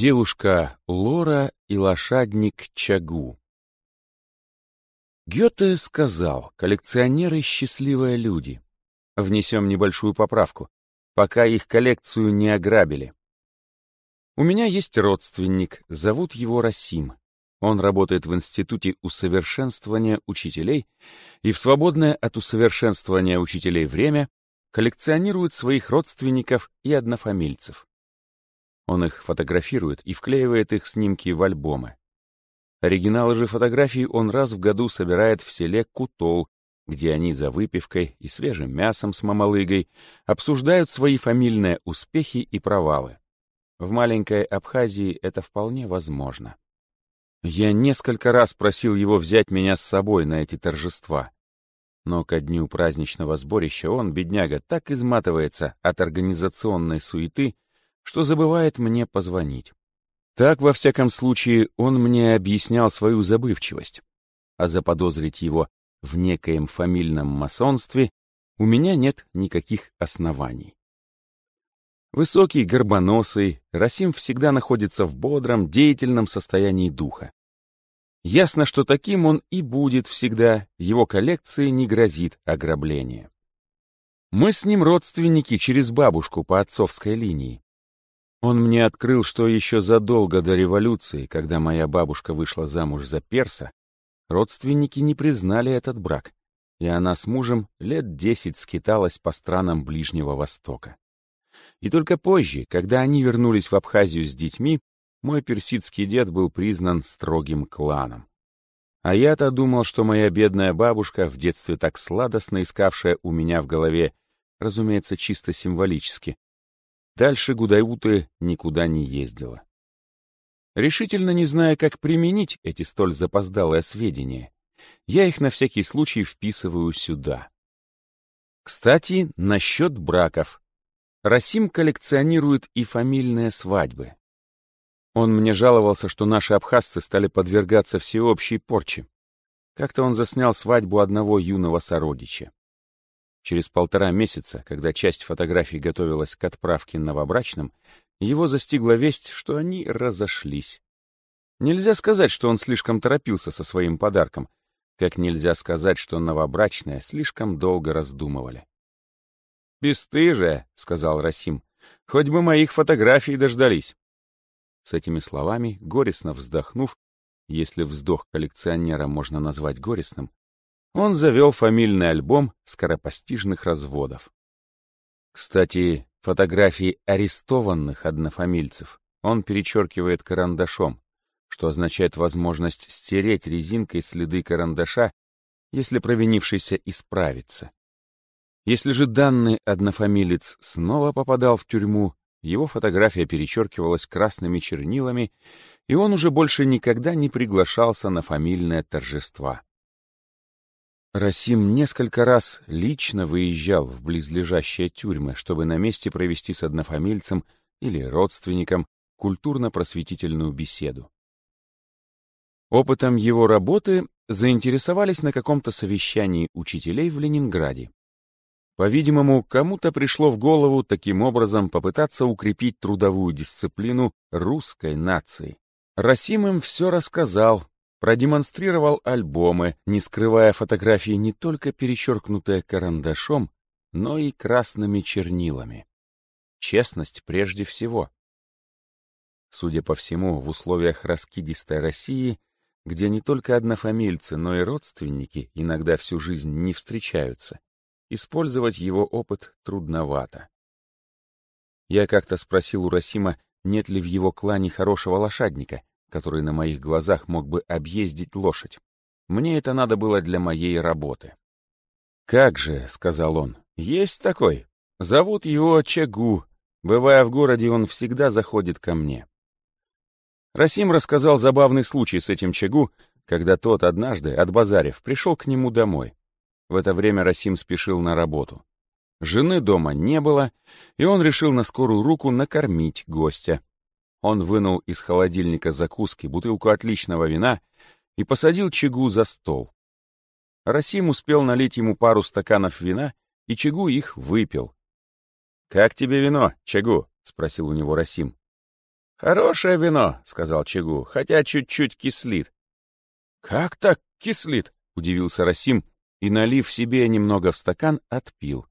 Девушка Лора и лошадник Чагу. Гёте сказал, коллекционеры — счастливые люди. Внесем небольшую поправку, пока их коллекцию не ограбили. У меня есть родственник, зовут его Расим. Он работает в Институте усовершенствования учителей и в свободное от усовершенствования учителей время коллекционирует своих родственников и однофамильцев. Он их фотографирует и вклеивает их снимки в альбомы. Оригиналы же фотографий он раз в году собирает в селе Кутол, где они за выпивкой и свежим мясом с мамалыгой обсуждают свои фамильные успехи и провалы. В маленькой Абхазии это вполне возможно. Я несколько раз просил его взять меня с собой на эти торжества. Но ко дню праздничного сборища он, бедняга, так изматывается от организационной суеты, что забывает мне позвонить. Так, во всяком случае, он мне объяснял свою забывчивость. А заподозрить его в некоем фамильном масонстве у меня нет никаких оснований. Высокий, горбоносый, Расим всегда находится в бодром, деятельном состоянии духа. Ясно, что таким он и будет всегда, его коллекции не грозит ограбление. Мы с ним родственники через бабушку по отцовской линии. Он мне открыл, что еще задолго до революции, когда моя бабушка вышла замуж за перса, родственники не признали этот брак, и она с мужем лет десять скиталась по странам Ближнего Востока. И только позже, когда они вернулись в Абхазию с детьми, мой персидский дед был признан строгим кланом. А я-то думал, что моя бедная бабушка, в детстве так сладостно искавшая у меня в голове, разумеется, чисто символически, Дальше Гудауты никуда не ездила. Решительно не зная, как применить эти столь запоздалые сведения, я их на всякий случай вписываю сюда. Кстати, насчет браков. Расим коллекционирует и фамильные свадьбы. Он мне жаловался, что наши абхазцы стали подвергаться всеобщей порче. Как-то он заснял свадьбу одного юного сородича. Через полтора месяца, когда часть фотографий готовилась к отправке новобрачным, его застигла весть, что они разошлись. Нельзя сказать, что он слишком торопился со своим подарком, как нельзя сказать, что новобрачные слишком долго раздумывали. «Бесстыжие», — сказал Расим, — «хоть бы моих фотографий дождались». С этими словами, горестно вздохнув, если вздох коллекционера можно назвать горестным, он завел фамильный альбом скоропостижных разводов. Кстати, фотографии арестованных однофамильцев он перечеркивает карандашом, что означает возможность стереть резинкой следы карандаша, если провинившийся исправится. Если же данный однофамилец снова попадал в тюрьму, его фотография перечеркивалась красными чернилами, и он уже больше никогда не приглашался на фамильное торжества. Расим несколько раз лично выезжал в близлежащие тюрьмы, чтобы на месте провести с однофамильцем или родственником культурно-просветительную беседу. Опытом его работы заинтересовались на каком-то совещании учителей в Ленинграде. По-видимому, кому-то пришло в голову таким образом попытаться укрепить трудовую дисциплину русской нации. Расим им все рассказал, продемонстрировал альбомы, не скрывая фотографии не только перечеркнутые карандашом, но и красными чернилами. Честность прежде всего. Судя по всему, в условиях раскидистой России, где не только однофамильцы, но и родственники иногда всю жизнь не встречаются, использовать его опыт трудновато. Я как-то спросил у Расима, нет ли в его клане хорошего лошадника, который на моих глазах мог бы объездить лошадь. Мне это надо было для моей работы. «Как же», — сказал он, — «есть такой. Зовут его Чагу. Бывая в городе, он всегда заходит ко мне». Расим рассказал забавный случай с этим Чагу, когда тот однажды, от базарев, пришел к нему домой. В это время Расим спешил на работу. Жены дома не было, и он решил на скорую руку накормить гостя. Он вынул из холодильника закуски бутылку отличного вина и посадил Чигу за стол. Расим успел налить ему пару стаканов вина, и Чигу их выпил. «Как тебе вино, Чагу?» — спросил у него Расим. «Хорошее вино», — сказал Чегу, — «хотя чуть-чуть кислит». «Как так кислит?» — удивился Расим и, налив себе немного в стакан, отпил.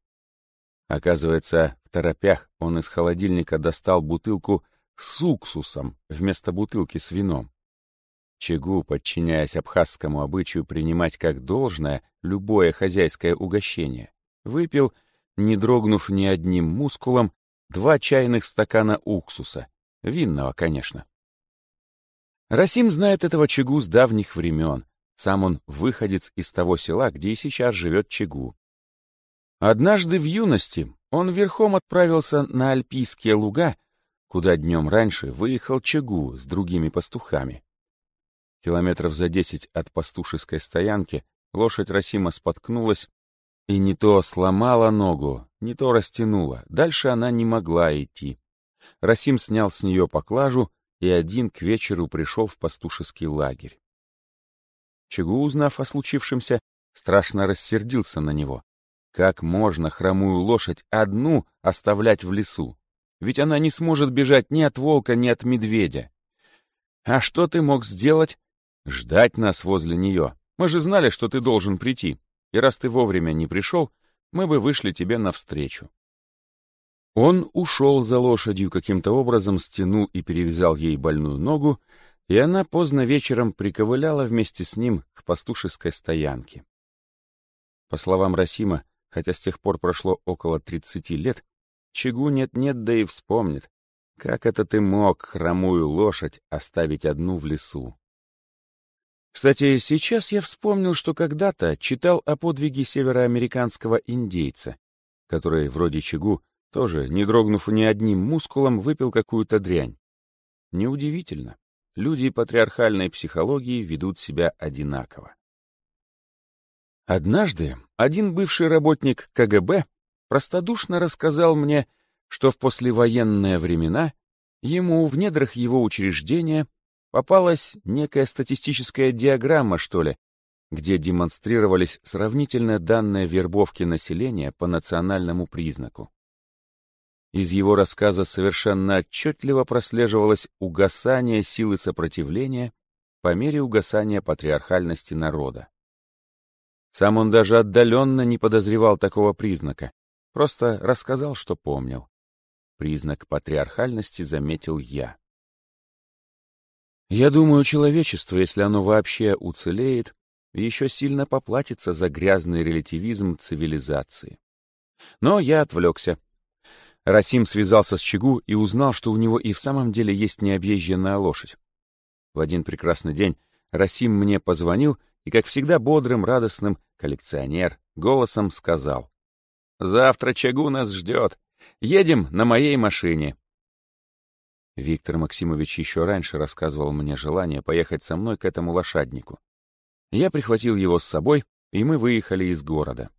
Оказывается, в торопях он из холодильника достал бутылку с уксусом вместо бутылки с вином. Чегу, подчиняясь абхазскому обычаю принимать как должное любое хозяйское угощение, выпил, не дрогнув ни одним мускулом, два чайных стакана уксуса, винного, конечно. Расим знает этого Чегу с давних времен. Сам он выходец из того села, где и сейчас живет Чегу. Однажды в юности он верхом отправился на Альпийские луга, куда днем раньше выехал Чегу с другими пастухами. Километров за десять от пастушеской стоянки лошадь Расима споткнулась и не то сломала ногу, не то растянула. Дальше она не могла идти. Расим снял с нее поклажу и один к вечеру пришел в пастушеский лагерь. Чегу, узнав о случившемся, страшно рассердился на него. Как можно хромую лошадь одну оставлять в лесу? Ведь она не сможет бежать ни от волка, ни от медведя. А что ты мог сделать? Ждать нас возле нее. Мы же знали, что ты должен прийти. И раз ты вовремя не пришел, мы бы вышли тебе навстречу. Он ушел за лошадью каким-то образом, стянул и перевязал ей больную ногу, и она поздно вечером приковыляла вместе с ним к пастушеской стоянке. По словам Расима, хотя с тех пор прошло около тридцати лет, Чигу нет-нет, да и вспомнит, как это ты мог хромую лошадь оставить одну в лесу. Кстати, сейчас я вспомнил, что когда-то читал о подвиге североамериканского индейца, который, вроде Чигу, тоже, не дрогнув ни одним мускулом, выпил какую-то дрянь. Неудивительно. Люди патриархальной психологии ведут себя одинаково. Однажды один бывший работник КГБ простодушно рассказал мне, что в послевоенные времена ему в недрах его учреждения попалась некая статистическая диаграмма, что ли, где демонстрировались сравнительно данные вербовки населения по национальному признаку. Из его рассказа совершенно отчетливо прослеживалось угасание силы сопротивления по мере угасания патриархальности народа. Сам он даже отдаленно не подозревал такого признака, просто рассказал, что помнил. Признак патриархальности заметил я. Я думаю, человечество, если оно вообще уцелеет, еще сильно поплатится за грязный релятивизм цивилизации. Но я отвлекся. Расим связался с Чигу и узнал, что у него и в самом деле есть необъезженная лошадь. В один прекрасный день Расим мне позвонил и, как всегда бодрым, радостным, коллекционер, голосом сказал. «Завтра Чагу нас ждет. Едем на моей машине. Виктор Максимович еще раньше рассказывал мне желание поехать со мной к этому лошаднику. Я прихватил его с собой, и мы выехали из города.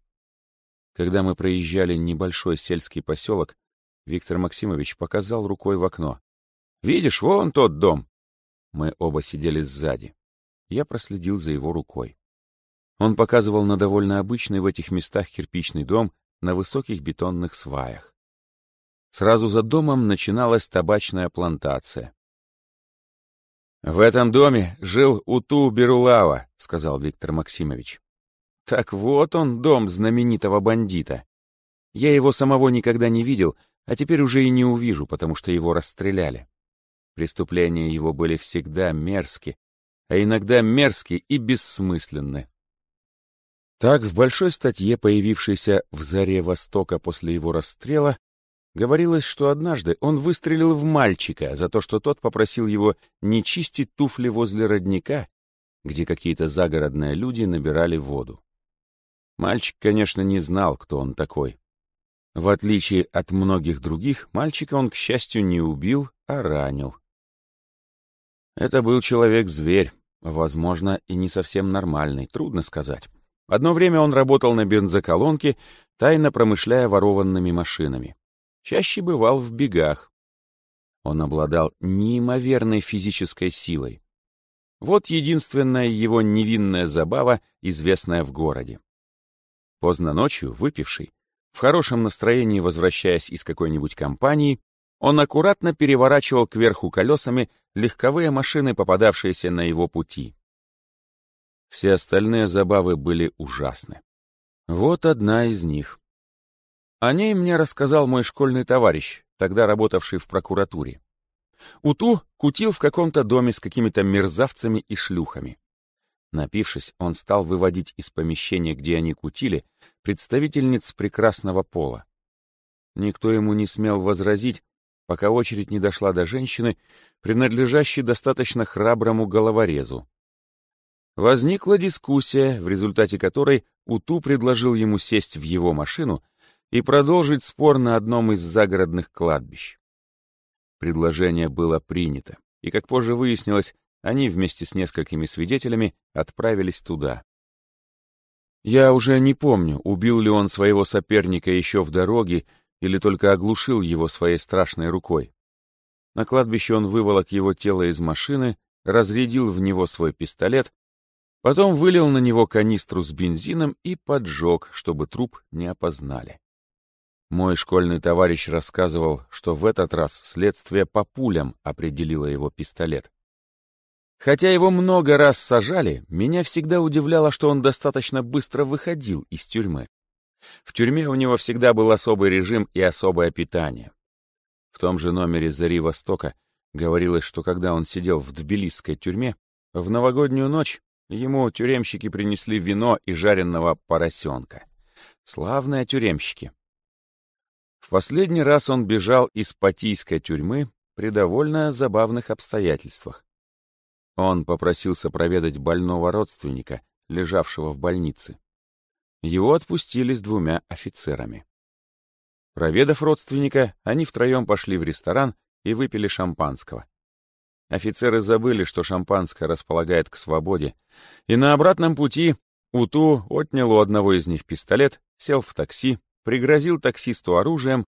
Когда мы проезжали небольшой сельский поселок, Виктор Максимович показал рукой в окно. «Видишь, вон тот дом!» Мы оба сидели сзади. Я проследил за его рукой. Он показывал на довольно обычный в этих местах кирпичный дом на высоких бетонных сваях. Сразу за домом начиналась табачная плантация. «В этом доме жил Уту Берулава», — сказал Виктор Максимович. «Так вот он, дом знаменитого бандита. Я его самого никогда не видел, а теперь уже и не увижу, потому что его расстреляли. Преступления его были всегда мерзки, а иногда мерзки и бессмысленны. Так, в большой статье, появившейся в «Заре Востока» после его расстрела, Говорилось, что однажды он выстрелил в мальчика за то, что тот попросил его не чистить туфли возле родника, где какие-то загородные люди набирали воду. Мальчик, конечно, не знал, кто он такой. В отличие от многих других, мальчика он, к счастью, не убил, а ранил. Это был человек-зверь, возможно, и не совсем нормальный, трудно сказать. Одно время он работал на бензоколонке, тайно промышляя ворованными машинами чаще бывал в бегах. Он обладал неимоверной физической силой. Вот единственная его невинная забава, известная в городе. Поздно ночью, выпивший, в хорошем настроении возвращаясь из какой-нибудь компании, он аккуратно переворачивал кверху колесами легковые машины, попадавшиеся на его пути. Все остальные забавы были ужасны. Вот одна из них. О ней мне рассказал мой школьный товарищ, тогда работавший в прокуратуре. Уту кутил в каком-то доме с какими-то мерзавцами и шлюхами. Напившись, он стал выводить из помещения, где они кутили, представительниц прекрасного пола. Никто ему не смел возразить, пока очередь не дошла до женщины, принадлежащей достаточно храброму головорезу. Возникла дискуссия, в результате которой Уту предложил ему сесть в его машину и продолжить спор на одном из загородных кладбищ. Предложение было принято, и, как позже выяснилось, они вместе с несколькими свидетелями отправились туда. Я уже не помню, убил ли он своего соперника еще в дороге или только оглушил его своей страшной рукой. На кладбище он выволок его тело из машины, разрядил в него свой пистолет, потом вылил на него канистру с бензином и поджег, чтобы труп не опознали. Мой школьный товарищ рассказывал, что в этот раз следствие по пулям определило его пистолет. Хотя его много раз сажали, меня всегда удивляло, что он достаточно быстро выходил из тюрьмы. В тюрьме у него всегда был особый режим и особое питание. В том же номере «Зари Востока» говорилось, что когда он сидел в тбилисской тюрьме, в новогоднюю ночь ему тюремщики принесли вино и жареного поросенка. Славные тюремщики. В последний раз он бежал из патийской тюрьмы при довольно забавных обстоятельствах. Он попросился проведать больного родственника, лежавшего в больнице. Его отпустили с двумя офицерами. Проведав родственника, они втроем пошли в ресторан и выпили шампанского. Офицеры забыли, что шампанское располагает к свободе, и на обратном пути Уту отнял у одного из них пистолет, сел в такси, пригрозил таксисту оружием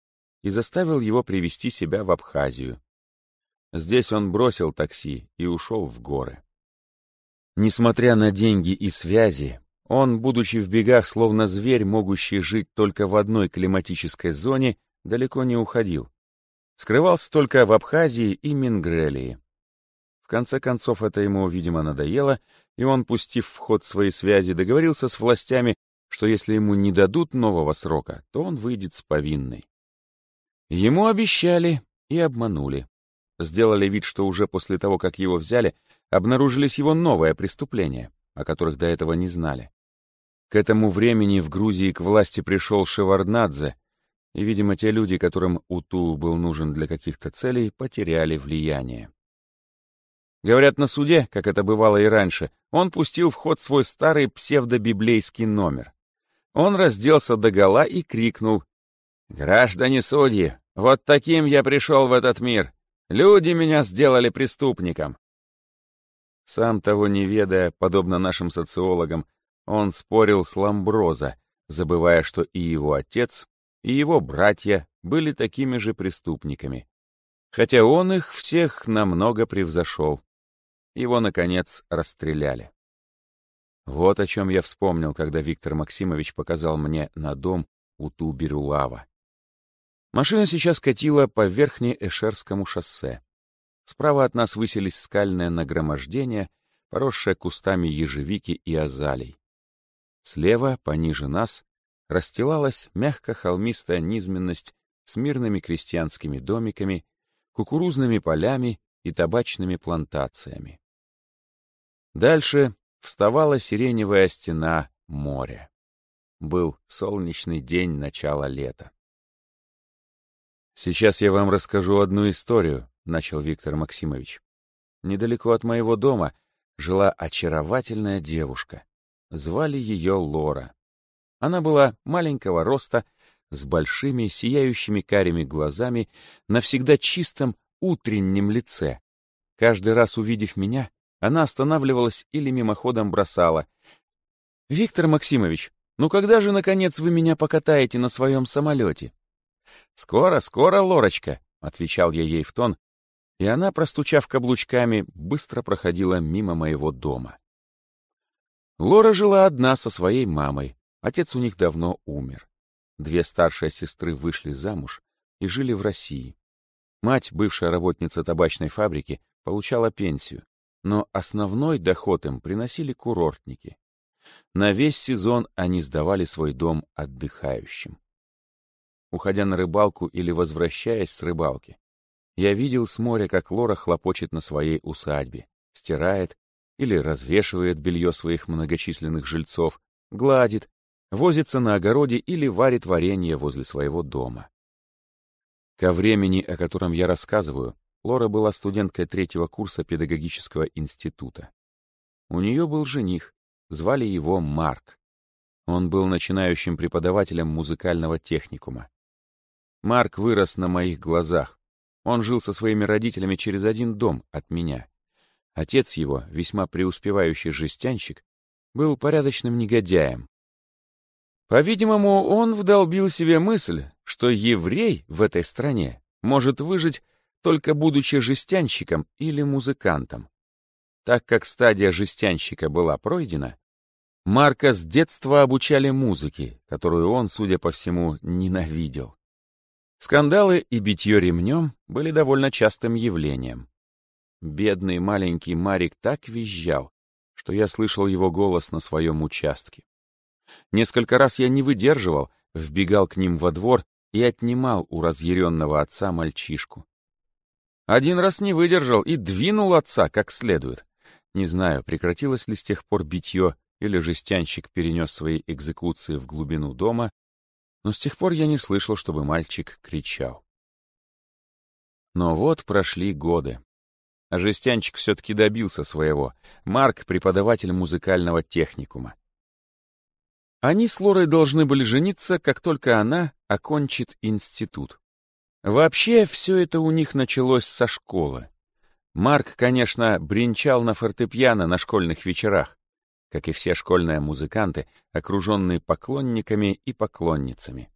и заставил его привести себя в Абхазию. Здесь он бросил такси и ушел в горы. Несмотря на деньги и связи, он, будучи в бегах, словно зверь, могущий жить только в одной климатической зоне, далеко не уходил. Скрывался только в Абхазии и Мингрелии. В конце концов, это ему, видимо, надоело, и он, пустив в ход свои связи, договорился с властями, что если ему не дадут нового срока, то он выйдет с повинной. Ему обещали и обманули сделали вид, что уже после того, как его взяли, обнаружились его новые преступления, о которых до этого не знали. К этому времени в Грузии к власти пришел Шеварднадзе, и, видимо, те люди, которым Уту был нужен для каких-то целей, потеряли влияние. Говорят, на суде, как это бывало и раньше, он пустил в ход свой старый псевдобиблейский номер. Он разделся догола и крикнул «Граждане судьи, вот таким я пришел в этот мир. Люди меня сделали преступником. Сам того не ведая, подобно нашим социологам, он спорил с Ламброза, забывая, что и его отец, и его братья были такими же преступниками. Хотя он их всех намного превзошел. Его, наконец, расстреляли. Вот о чем я вспомнил, когда Виктор Максимович показал мне на дом у Туберулава. Машина сейчас катила по Верхнеэшерскому шоссе. Справа от нас высились скальное нагромождение, поросшее кустами ежевики и азалий. Слева, пониже нас, расстилалась мягко-холмистая низменность с мирными крестьянскими домиками, кукурузными полями и табачными плантациями. Дальше вставала сиреневая стена моря. Был солнечный день начала лета. «Сейчас я вам расскажу одну историю», — начал Виктор Максимович. «Недалеко от моего дома жила очаровательная девушка. Звали ее Лора. Она была маленького роста, с большими, сияющими карими глазами, на всегда чистом, утреннем лице. Каждый раз увидев меня, она останавливалась или мимоходом бросала. «Виктор Максимович, ну когда же, наконец, вы меня покатаете на своем самолете?» «Скоро, скоро, Лорочка!» — отвечал я ей в тон, и она, простучав каблучками, быстро проходила мимо моего дома. Лора жила одна со своей мамой, отец у них давно умер. Две старшие сестры вышли замуж и жили в России. Мать, бывшая работница табачной фабрики, получала пенсию, но основной доход им приносили курортники. На весь сезон они сдавали свой дом отдыхающим. Уходя на рыбалку или возвращаясь с рыбалки, я видел с моря, как Лора хлопочет на своей усадьбе, стирает или развешивает белье своих многочисленных жильцов, гладит, возится на огороде или варит варенье возле своего дома. Ко времени, о котором я рассказываю, Лора была студенткой третьего курса педагогического института. У нее был жених, звали его Марк. Он был начинающим преподавателем музыкального техникума. Марк вырос на моих глазах. Он жил со своими родителями через один дом от меня. Отец его, весьма преуспевающий жестянщик, был порядочным негодяем. По-видимому, он вдолбил себе мысль, что еврей в этой стране может выжить только будучи жестянщиком или музыкантом. Так как стадия жестянщика была пройдена, Марка с детства обучали музыке, которую он, судя по всему, ненавидел. Скандалы и битье ремнем были довольно частым явлением. Бедный маленький Марик так визжал, что я слышал его голос на своем участке. Несколько раз я не выдерживал, вбегал к ним во двор и отнимал у разъяренного отца мальчишку. Один раз не выдержал и двинул отца как следует. Не знаю, прекратилось ли с тех пор битье, или жестянщик перенес свои экзекуции в глубину дома, но с тех пор я не слышал, чтобы мальчик кричал. Но вот прошли годы. А жестянчик все-таки добился своего. Марк — преподаватель музыкального техникума. Они с Лорой должны были жениться, как только она окончит институт. Вообще, все это у них началось со школы. Марк, конечно, бренчал на фортепиано на школьных вечерах, как и все школьные музыканты, окруженные поклонниками и поклонницами.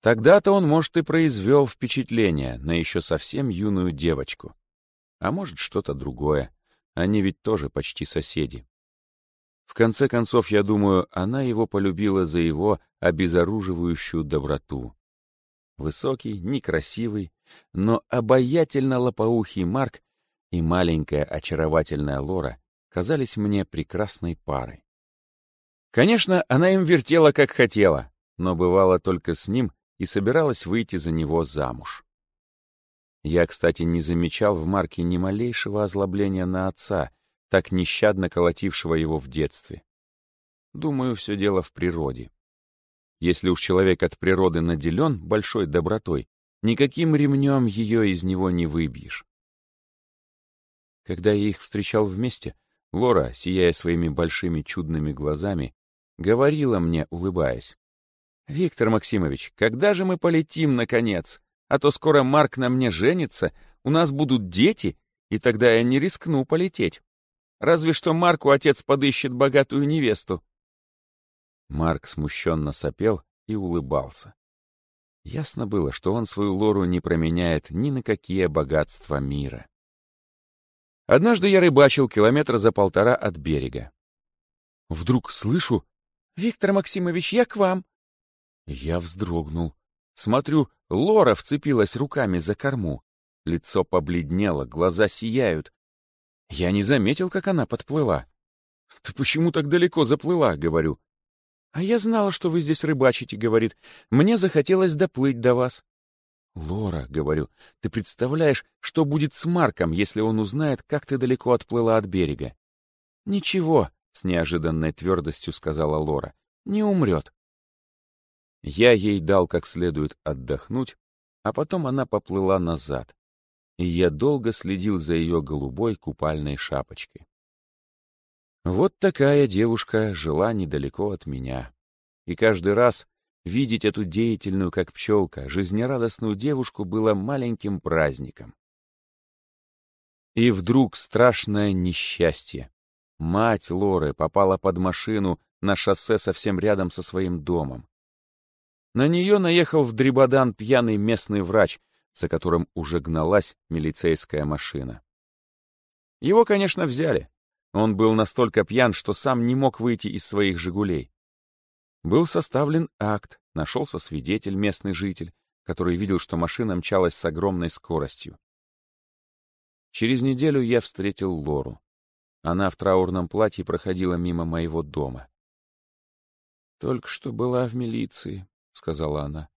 Тогда-то он, может, и произвел впечатление на еще совсем юную девочку. А может, что-то другое. Они ведь тоже почти соседи. В конце концов, я думаю, она его полюбила за его обезоруживающую доброту. Высокий, некрасивый, но обаятельно лопоухий Марк и маленькая очаровательная Лора казались мне прекрасной парой. Конечно, она им вертела как хотела, но бывала только с ним и собиралась выйти за него замуж. Я, кстати, не замечал в Марке ни малейшего озлобления на отца, так нещадно колотившего его в детстве. Думаю, все дело в природе. Если уж человек от природы наделен большой добротой, никаким ремнем ее из него не выбьешь. Когда я их встречал вместе, Лора, сияя своими большими чудными глазами, говорила мне, улыбаясь. «Виктор Максимович, когда же мы полетим, наконец? А то скоро Марк на мне женится, у нас будут дети, и тогда я не рискну полететь. Разве что Марку отец подыщет богатую невесту». Марк смущенно сопел и улыбался. Ясно было, что он свою Лору не променяет ни на какие богатства мира. Однажды я рыбачил километра за полтора от берега. Вдруг слышу «Виктор Максимович, я к вам!» Я вздрогнул. Смотрю, Лора вцепилась руками за корму. Лицо побледнело, глаза сияют. Я не заметил, как она подплыла. «Ты почему так далеко заплыла?» — говорю. «А я знала, что вы здесь рыбачите», — говорит. «Мне захотелось доплыть до вас». «Лора», — говорю, — «ты представляешь, что будет с Марком, если он узнает, как ты далеко отплыла от берега?» «Ничего», — с неожиданной твердостью сказала Лора, — «не умрет». Я ей дал как следует отдохнуть, а потом она поплыла назад, и я долго следил за ее голубой купальной шапочкой. Вот такая девушка жила недалеко от меня. И каждый раз видеть эту деятельную, как пчелка, жизнерадостную девушку было маленьким праздником. И вдруг страшное несчастье. Мать Лоры попала под машину на шоссе совсем рядом со своим домом. На нее наехал в Дребодан пьяный местный врач, за которым уже гналась милицейская машина. Его, конечно, взяли. Он был настолько пьян, что сам не мог выйти из своих «Жигулей». Был составлен акт, нашелся свидетель, местный житель, который видел, что машина мчалась с огромной скоростью. Через неделю я встретил Лору. Она в траурном платье проходила мимо моего дома. «Только что была в милиции», — сказала она.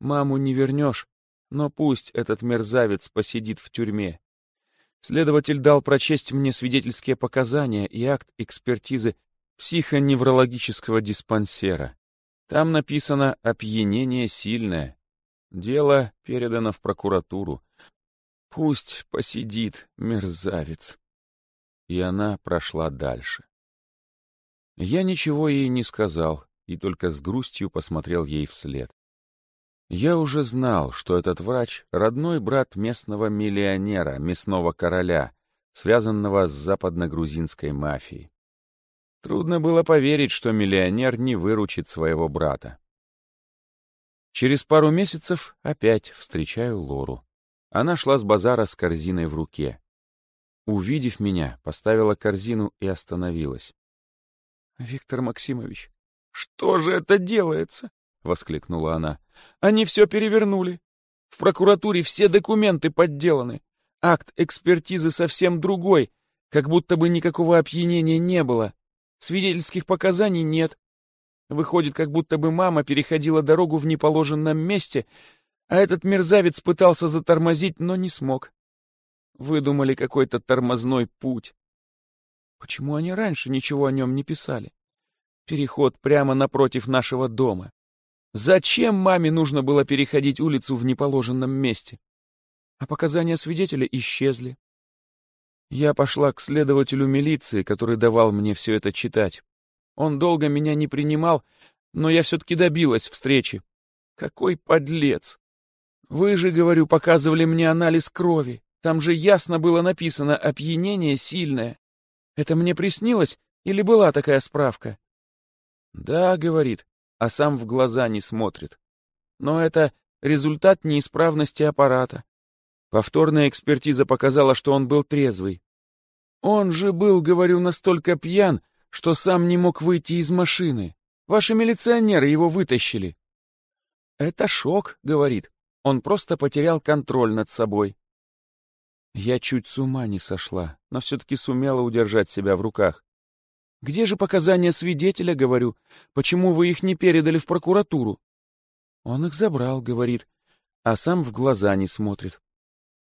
«Маму не вернешь, но пусть этот мерзавец посидит в тюрьме. Следователь дал прочесть мне свидетельские показания и акт экспертизы психоневрологического диспансера. Там написано «опьянение сильное». Дело передано в прокуратуру. Пусть посидит, мерзавец. И она прошла дальше. Я ничего ей не сказал и только с грустью посмотрел ей вслед. Я уже знал, что этот врач — родной брат местного миллионера, мясного короля, связанного с западно-грузинской мафией. Трудно было поверить, что миллионер не выручит своего брата. Через пару месяцев опять встречаю Лору. Она шла с базара с корзиной в руке. Увидев меня, поставила корзину и остановилась. — Виктор Максимович, что же это делается? — воскликнула она. — Они все перевернули. В прокуратуре все документы подделаны. Акт экспертизы совсем другой, как будто бы никакого опьянения не было. Свидетельских показаний нет. Выходит, как будто бы мама переходила дорогу в неположенном месте, а этот мерзавец пытался затормозить, но не смог. Выдумали какой-то тормозной путь. Почему они раньше ничего о нем не писали? Переход прямо напротив нашего дома. Зачем маме нужно было переходить улицу в неположенном месте? А показания свидетеля исчезли. Я пошла к следователю милиции, который давал мне все это читать. Он долго меня не принимал, но я все-таки добилась встречи. Какой подлец! Вы же, говорю, показывали мне анализ крови. Там же ясно было написано «опьянение сильное». Это мне приснилось или была такая справка? Да, говорит, а сам в глаза не смотрит. Но это результат неисправности аппарата. Повторная экспертиза показала, что он был трезвый. Он же был, говорю, настолько пьян, что сам не мог выйти из машины. Ваши милиционеры его вытащили. Это шок, говорит. Он просто потерял контроль над собой. Я чуть с ума не сошла, но все-таки сумела удержать себя в руках. Где же показания свидетеля, говорю? Почему вы их не передали в прокуратуру? Он их забрал, говорит, а сам в глаза не смотрит.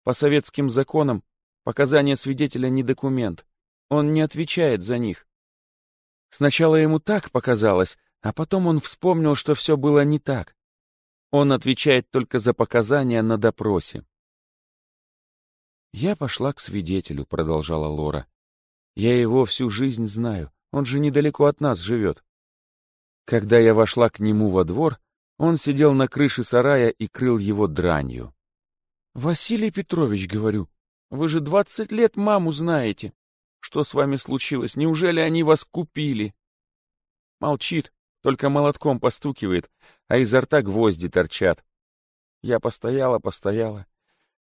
По советским законам показания свидетеля не документ. Он не отвечает за них. Сначала ему так показалось, а потом он вспомнил, что все было не так. Он отвечает только за показания на допросе. «Я пошла к свидетелю», — продолжала Лора. «Я его всю жизнь знаю, он же недалеко от нас живет». Когда я вошла к нему во двор, он сидел на крыше сарая и крыл его дранью. «Василий Петрович, — говорю, — вы же двадцать лет маму знаете. Что с вами случилось? Неужели они вас купили?» Молчит, только молотком постукивает, а изо рта гвозди торчат. Я постояла, постояла.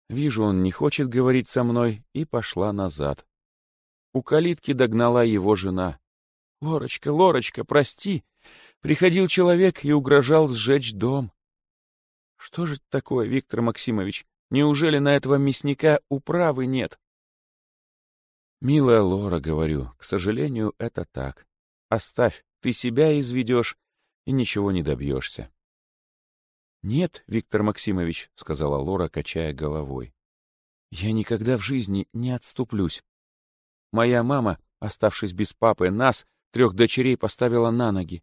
Вижу, он не хочет говорить со мной, и пошла назад. У калитки догнала его жена. «Лорочка, Лорочка, прости! Приходил человек и угрожал сжечь дом». «Что же это такое, Виктор Максимович? Неужели на этого мясника управы нет?» «Милая Лора, — говорю, — к сожалению, это так. Оставь, ты себя изведешь и ничего не добьешься». «Нет, Виктор Максимович, — сказала Лора, качая головой, — я никогда в жизни не отступлюсь. Моя мама, оставшись без папы, нас, трех дочерей, поставила на ноги.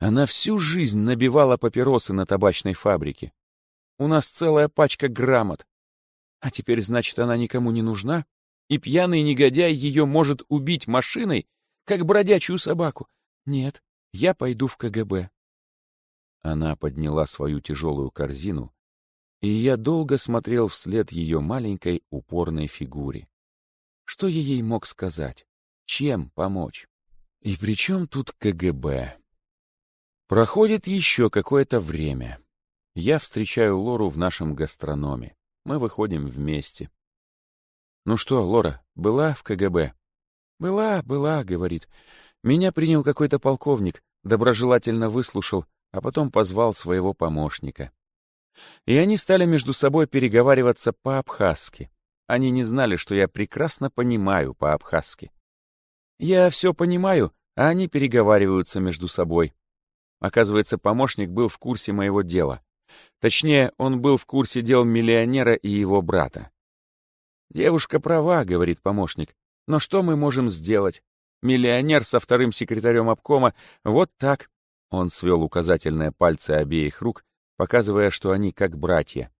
Она всю жизнь набивала папиросы на табачной фабрике. У нас целая пачка грамот. А теперь, значит, она никому не нужна? и пьяный негодяй ее может убить машиной, как бродячую собаку. Нет, я пойду в КГБ. Она подняла свою тяжелую корзину, и я долго смотрел вслед ее маленькой упорной фигуре. Что я ей мог сказать? Чем помочь? И при чем тут КГБ? Проходит еще какое-то время. Я встречаю Лору в нашем гастрономе. Мы выходим вместе. «Ну что, Лора, была в КГБ?» «Была, была», — говорит. «Меня принял какой-то полковник, доброжелательно выслушал, а потом позвал своего помощника. И они стали между собой переговариваться по-абхазски. Они не знали, что я прекрасно понимаю по-абхазски. Я все понимаю, а они переговариваются между собой. Оказывается, помощник был в курсе моего дела. Точнее, он был в курсе дел миллионера и его брата. «Девушка права», — говорит помощник. «Но что мы можем сделать? Миллионер со вторым секретарем обкома, вот так». Он свел указательные пальцы обеих рук, показывая, что они как братья.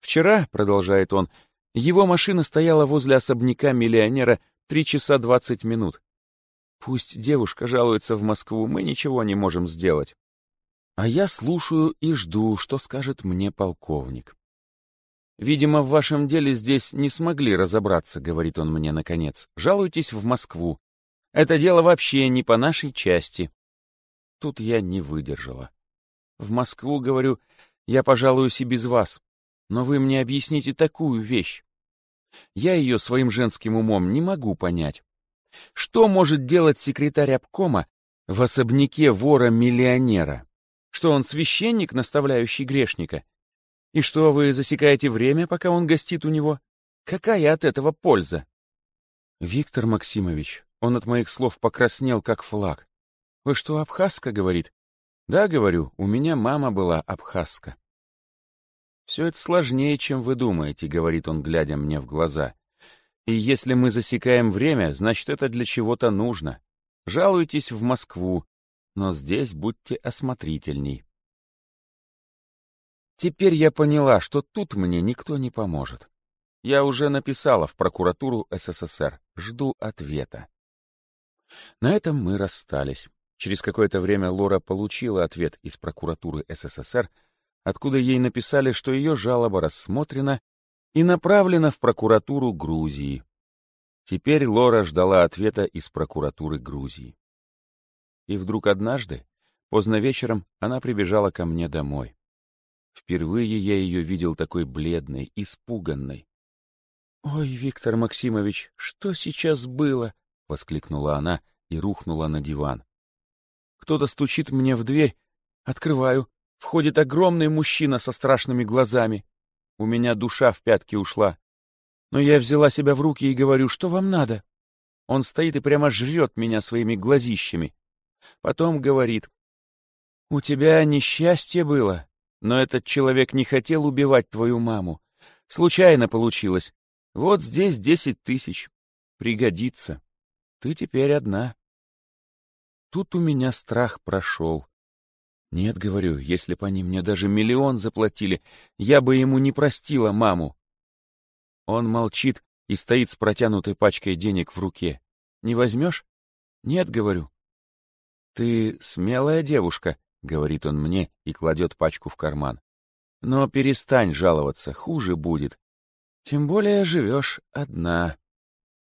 «Вчера», — продолжает он, — «его машина стояла возле особняка миллионера три часа двадцать минут. Пусть девушка жалуется в Москву, мы ничего не можем сделать. А я слушаю и жду, что скажет мне полковник. «Видимо, в вашем деле здесь не смогли разобраться», — говорит он мне наконец. «Жалуйтесь в Москву. Это дело вообще не по нашей части». Тут я не выдержала. «В Москву, — говорю, — я пожалуюсь и без вас. Но вы мне объясните такую вещь. Я ее своим женским умом не могу понять. Что может делать секретарь обкома в особняке вора-миллионера? Что он священник, наставляющий грешника? И что вы засекаете время, пока он гостит у него? Какая от этого польза? Виктор Максимович, он от моих слов покраснел, как флаг. Вы что, абхазка, говорит? Да, говорю, у меня мама была абхазка. Все это сложнее, чем вы думаете, говорит он, глядя мне в глаза. И если мы засекаем время, значит, это для чего-то нужно. Жалуйтесь в Москву, но здесь будьте осмотрительней. Теперь я поняла, что тут мне никто не поможет. Я уже написала в прокуратуру СССР. Жду ответа. На этом мы расстались. Через какое-то время Лора получила ответ из прокуратуры СССР, откуда ей написали, что ее жалоба рассмотрена и направлена в прокуратуру Грузии. Теперь Лора ждала ответа из прокуратуры Грузии. И вдруг однажды, поздно вечером, она прибежала ко мне домой. Впервые я ее видел такой бледной, испуганной. «Ой, Виктор Максимович, что сейчас было?» — воскликнула она и рухнула на диван. «Кто-то стучит мне в дверь. Открываю. Входит огромный мужчина со страшными глазами. У меня душа в пятки ушла. Но я взяла себя в руки и говорю, что вам надо? Он стоит и прямо жрет меня своими глазищами. Потом говорит, у тебя несчастье было, но этот человек не хотел убивать твою маму. Случайно получилось. Вот здесь десять тысяч. Пригодится. Ты теперь одна. Тут у меня страх прошел. Нет, говорю, если бы они мне даже миллион заплатили, я бы ему не простила маму. Он молчит и стоит с протянутой пачкой денег в руке. Не возьмешь? Нет, говорю. Ты смелая девушка, говорит он мне и кладет пачку в карман. Но перестань жаловаться, хуже будет. Тем более живешь одна.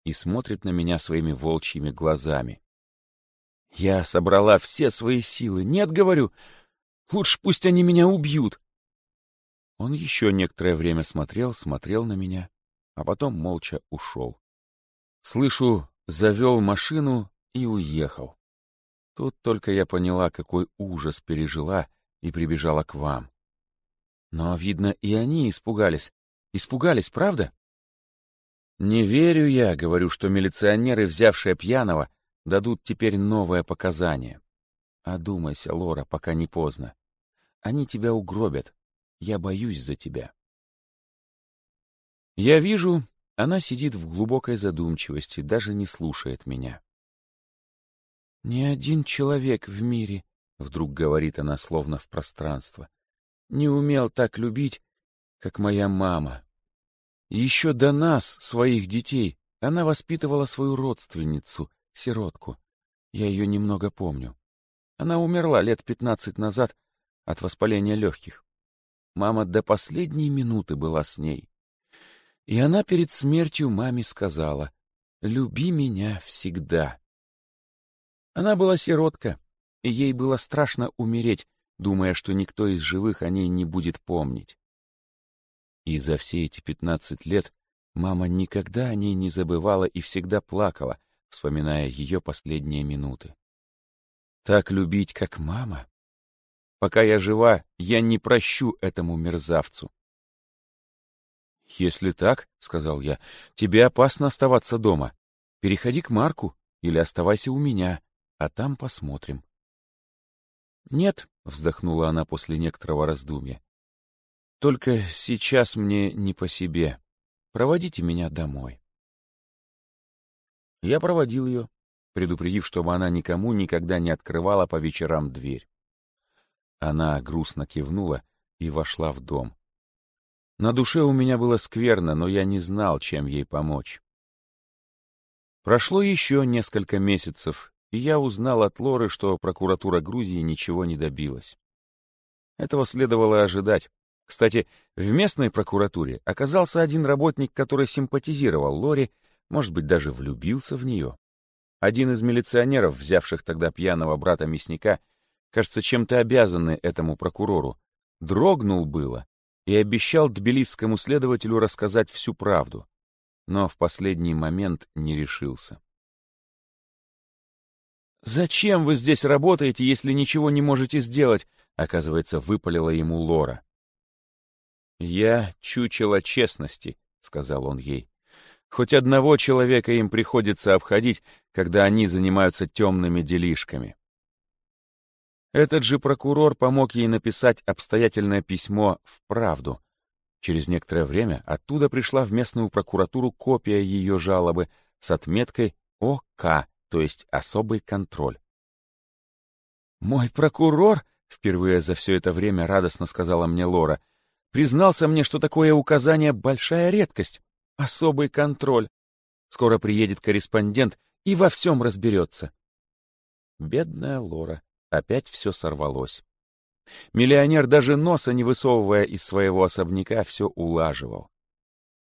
И смотрит на меня своими волчьими глазами. Я собрала все свои силы. Нет, говорю, лучше пусть они меня убьют. Он еще некоторое время смотрел, смотрел на меня, а потом молча ушел. Слышу, завел машину и уехал. Тут только я поняла, какой ужас пережила и прибежала к вам. Но, видно, и они испугались. Испугались, правда? Не верю я, говорю, что милиционеры, взявшие пьяного, дадут теперь новое показание. Одумайся, Лора, пока не поздно. Они тебя угробят. Я боюсь за тебя. Я вижу, она сидит в глубокой задумчивости, даже не слушает меня. «Ни один человек в мире, — вдруг говорит она словно в пространство, — не умел так любить, как моя мама. Еще до нас, своих детей, она воспитывала свою родственницу, сиротку. Я ее немного помню. Она умерла лет пятнадцать назад от воспаления легких. Мама до последней минуты была с ней. И она перед смертью маме сказала, «Люби меня всегда». Она была сиротка, и ей было страшно умереть, думая, что никто из живых о ней не будет помнить. И за все эти пятнадцать лет мама никогда о ней не забывала и всегда плакала, вспоминая ее последние минуты. Так любить, как мама? Пока я жива, я не прощу этому мерзавцу. «Если так, — сказал я, — тебе опасно оставаться дома. Переходи к Марку или оставайся у меня, а там посмотрим». «Нет», — вздохнула она после некоторого раздумья, — «только сейчас мне не по себе. Проводите меня домой». Я проводил ее, предупредив, чтобы она никому никогда не открывала по вечерам дверь. Она грустно кивнула и вошла в дом. На душе у меня было скверно, но я не знал, чем ей помочь. Прошло еще несколько месяцев, и я узнал от Лоры, что прокуратура Грузии ничего не добилась. Этого следовало ожидать. Кстати, в местной прокуратуре оказался один работник, который симпатизировал Лоре, может быть, даже влюбился в нее. Один из милиционеров, взявших тогда пьяного брата мясника, кажется, чем-то обязанный этому прокурору, дрогнул было и обещал тбилисскому следователю рассказать всю правду, но в последний момент не решился. «Зачем вы здесь работаете, если ничего не можете сделать?» — оказывается, выпалила ему Лора. «Я чучело честности», — сказал он ей. «Хоть одного человека им приходится обходить, когда они занимаются темными делишками». Этот же прокурор помог ей написать обстоятельное письмо в правду. Через некоторое время оттуда пришла в местную прокуратуру копия ее жалобы с отметкой ОК, то есть особый контроль. «Мой прокурор», — впервые за все это время радостно сказала мне Лора, признался мне, что такое указание — большая редкость, особый контроль. Скоро приедет корреспондент и во всем разберется. Бедная Лора. Опять все сорвалось. Миллионер, даже носа не высовывая из своего особняка, все улаживал.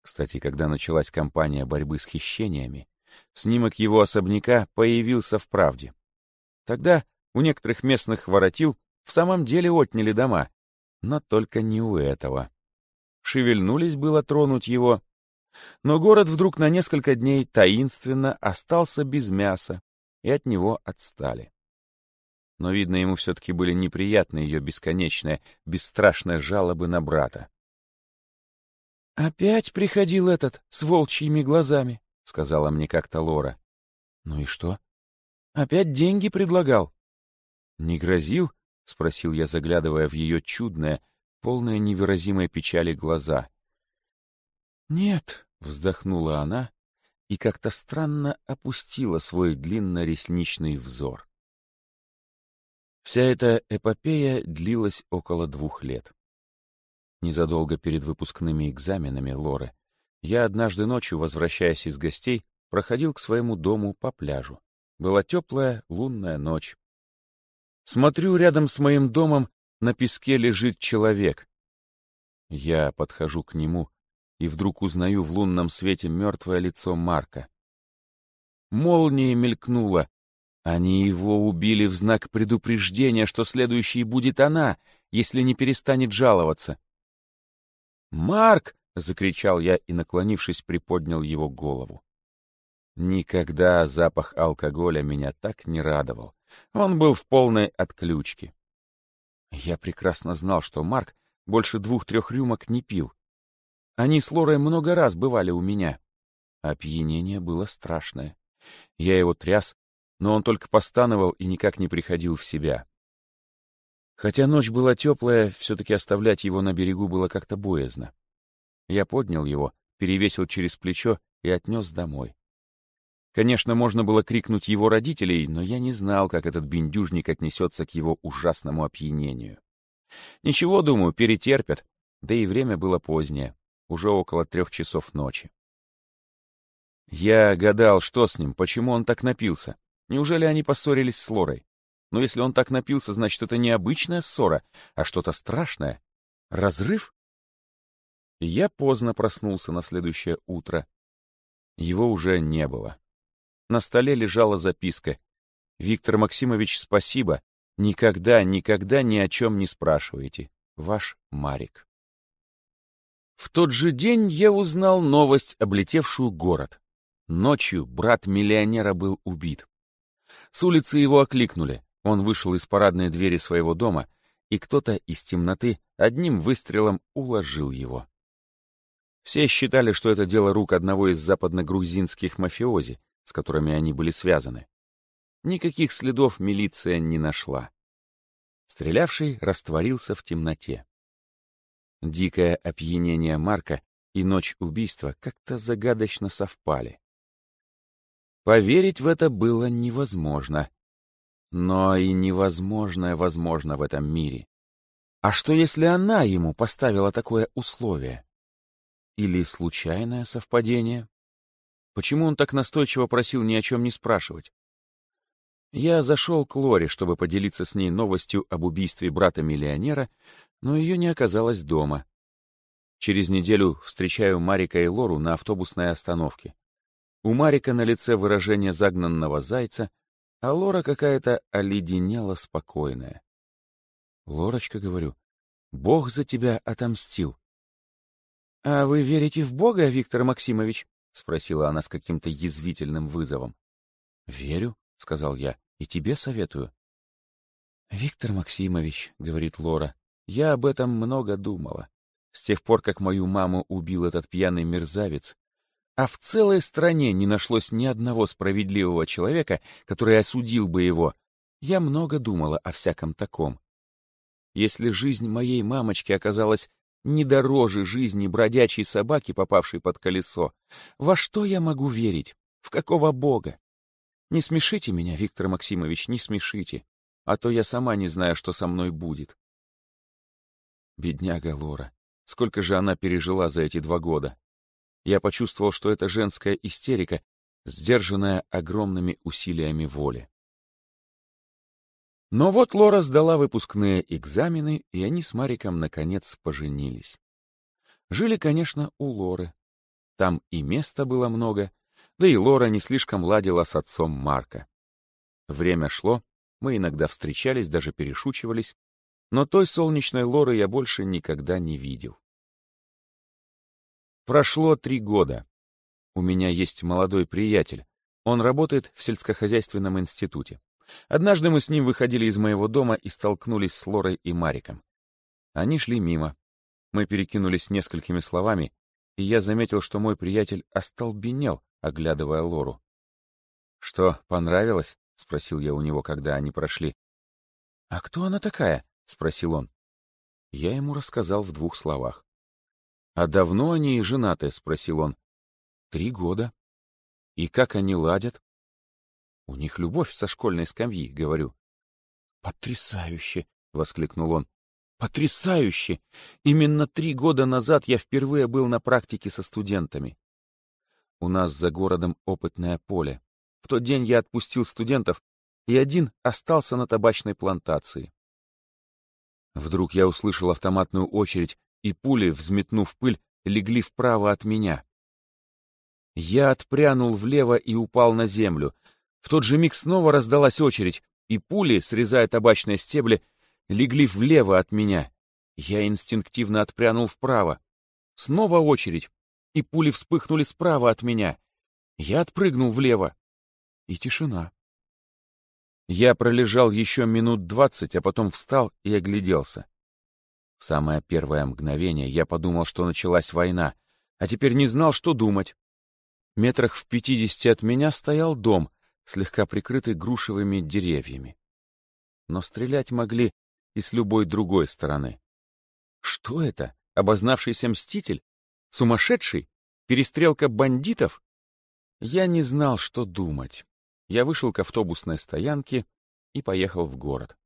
Кстати, когда началась кампания борьбы с хищениями, снимок его особняка появился в правде. Тогда у некоторых местных воротил в самом деле отняли дома, но только не у этого. Шевельнулись было тронуть его, но город вдруг на несколько дней таинственно остался без мяса, и от него отстали но, видно, ему все-таки были неприятны ее бесконечные, бесстрашные жалобы на брата. «Опять приходил этот с волчьими глазами», — сказала мне как-то Лора. «Ну и что?» «Опять деньги предлагал». «Не грозил?» — спросил я, заглядывая в ее чудное, полное невыразимой печали глаза. «Нет», — вздохнула она и как-то странно опустила свой длинно-ресничный взор. Вся эта эпопея длилась около двух лет. Незадолго перед выпускными экзаменами Лоры я однажды ночью, возвращаясь из гостей, проходил к своему дому по пляжу. Была теплая лунная ночь. Смотрю, рядом с моим домом на песке лежит человек. Я подхожу к нему и вдруг узнаю в лунном свете мертвое лицо Марка. Молния мелькнула, они его убили в знак предупреждения, что следующей будет она, если не перестанет жаловаться. «Марк!» — закричал я и, наклонившись, приподнял его голову. Никогда запах алкоголя меня так не радовал. Он был в полной отключке. Я прекрасно знал, что Марк больше двух-трех рюмок не пил. Они с Лорой много раз бывали у меня. Опьянение было страшное. Я его тряс, но он только постановал и никак не приходил в себя. Хотя ночь была теплая, все-таки оставлять его на берегу было как-то боязно. Я поднял его, перевесил через плечо и отнес домой. Конечно, можно было крикнуть его родителей, но я не знал, как этот бендюжник отнесется к его ужасному опьянению. Ничего, думаю, перетерпят, да и время было позднее, уже около трех часов ночи. Я гадал, что с ним, почему он так напился. Неужели они поссорились с Лорой? Но если он так напился, значит, это не обычная ссора, а что-то страшное. Разрыв? Я поздно проснулся на следующее утро. Его уже не было. На столе лежала записка. «Виктор Максимович, спасибо. Никогда, никогда ни о чем не спрашивайте. Ваш Марик». В тот же день я узнал новость, облетевшую город. Ночью брат миллионера был убит. С улицы его окликнули. Он вышел из парадной двери своего дома и кто-то из темноты одним выстрелом уложил его. Все считали, что это дело рук одного из западно-грузинских мафиози, с которыми они были связаны. Никаких следов милиция не нашла. Стрелявший растворился в темноте. Дикое опьянение Марка и ночь убийства как-то загадочно совпали. Поверить в это было невозможно. Но и невозможное возможно в этом мире. А что, если она ему поставила такое условие? Или случайное совпадение? Почему он так настойчиво просил ни о чем не спрашивать? Я зашел к Лоре, чтобы поделиться с ней новостью об убийстве брата-миллионера, но ее не оказалось дома. Через неделю встречаю Марика и Лору на автобусной остановке. У Марика на лице выражение загнанного зайца, а Лора какая-то оледенела спокойная. «Лорочка, — говорю, — Бог за тебя отомстил». «А вы верите в Бога, Виктор Максимович?» — спросила она с каким-то язвительным вызовом. «Верю», — сказал я, — «и тебе советую». «Виктор Максимович», — говорит Лора, — «я об этом много думала. С тех пор, как мою маму убил этот пьяный мерзавец, а в целой стране не нашлось ни одного справедливого человека, который осудил бы его. Я много думала о всяком таком. Если жизнь моей мамочки оказалась не дороже жизни бродячей собаки, попавшей под колесо, во что я могу верить? В какого бога? Не смешите меня, Виктор Максимович, не смешите, а то я сама не знаю, что со мной будет. Бедняга Лора, сколько же она пережила за эти два года я почувствовал, что это женская истерика, сдержанная огромными усилиями воли. Но вот Лора сдала выпускные экзамены, и они с Мариком, наконец, поженились. Жили, конечно, у Лоры. Там и места было много, да и Лора не слишком ладила с отцом Марка. Время шло, мы иногда встречались, даже перешучивались, но той солнечной Лоры я больше никогда не видел. Прошло три года. У меня есть молодой приятель. Он работает в сельскохозяйственном институте. Однажды мы с ним выходили из моего дома и столкнулись с Лорой и Мариком. Они шли мимо. Мы перекинулись несколькими словами, и я заметил, что мой приятель остолбенел, оглядывая Лору. «Что, понравилось?» — спросил я у него, когда они прошли. «А кто она такая?» — спросил он. Я ему рассказал в двух словах. «А давно они женаты?» — спросил он. «Три года». «И как они ладят?» «У них любовь со школьной скамьи», — говорю. «Потрясающе!» — воскликнул он. «Потрясающе! Именно три года назад я впервые был на практике со студентами. У нас за городом опытное поле. В тот день я отпустил студентов, и один остался на табачной плантации. Вдруг я услышал автоматную очередь и пули, взметнув пыль, легли вправо от меня. Я отпрянул влево и упал на землю. В тот же миг снова раздалась очередь, и пули, срезая табачные стебли, легли влево от меня. Я инстинктивно отпрянул вправо. Снова очередь, и пули вспыхнули справа от меня. Я отпрыгнул влево. И тишина. Я пролежал еще минут двадцать, а потом встал и огляделся. В самое первое мгновение я подумал, что началась война, а теперь не знал, что думать. Метрах в пятидесяти от меня стоял дом, слегка прикрытый грушевыми деревьями. Но стрелять могли и с любой другой стороны. Что это? Обознавшийся мститель? Сумасшедший? Перестрелка бандитов? Я не знал, что думать. Я вышел к автобусной стоянке и поехал в город.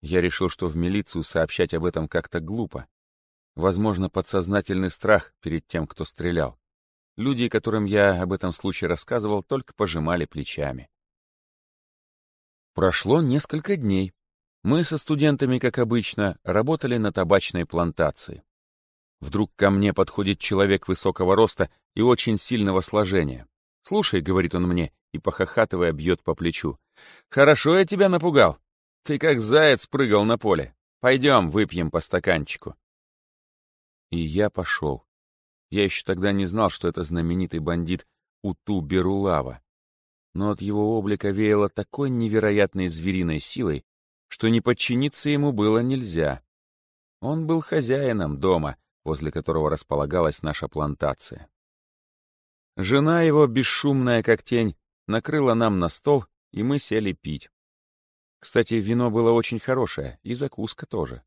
Я решил, что в милицию сообщать об этом как-то глупо. Возможно, подсознательный страх перед тем, кто стрелял. Люди, которым я об этом случае рассказывал, только пожимали плечами. Прошло несколько дней. Мы со студентами, как обычно, работали на табачной плантации. Вдруг ко мне подходит человек высокого роста и очень сильного сложения. «Слушай», — говорит он мне, и, похохатывая, бьет по плечу. «Хорошо я тебя напугал. Ты как заяц прыгал на поле. Пойдем, выпьем по стаканчику. И я пошел. Я еще тогда не знал, что это знаменитый бандит Уту Берулава. Но от его облика веяло такой невероятной звериной силой, что не подчиниться ему было нельзя. Он был хозяином дома, возле которого располагалась наша плантация. Жена его, бесшумная как тень, накрыла нам на стол, и мы сели пить. Кстати, вино было очень хорошее, и закуска тоже.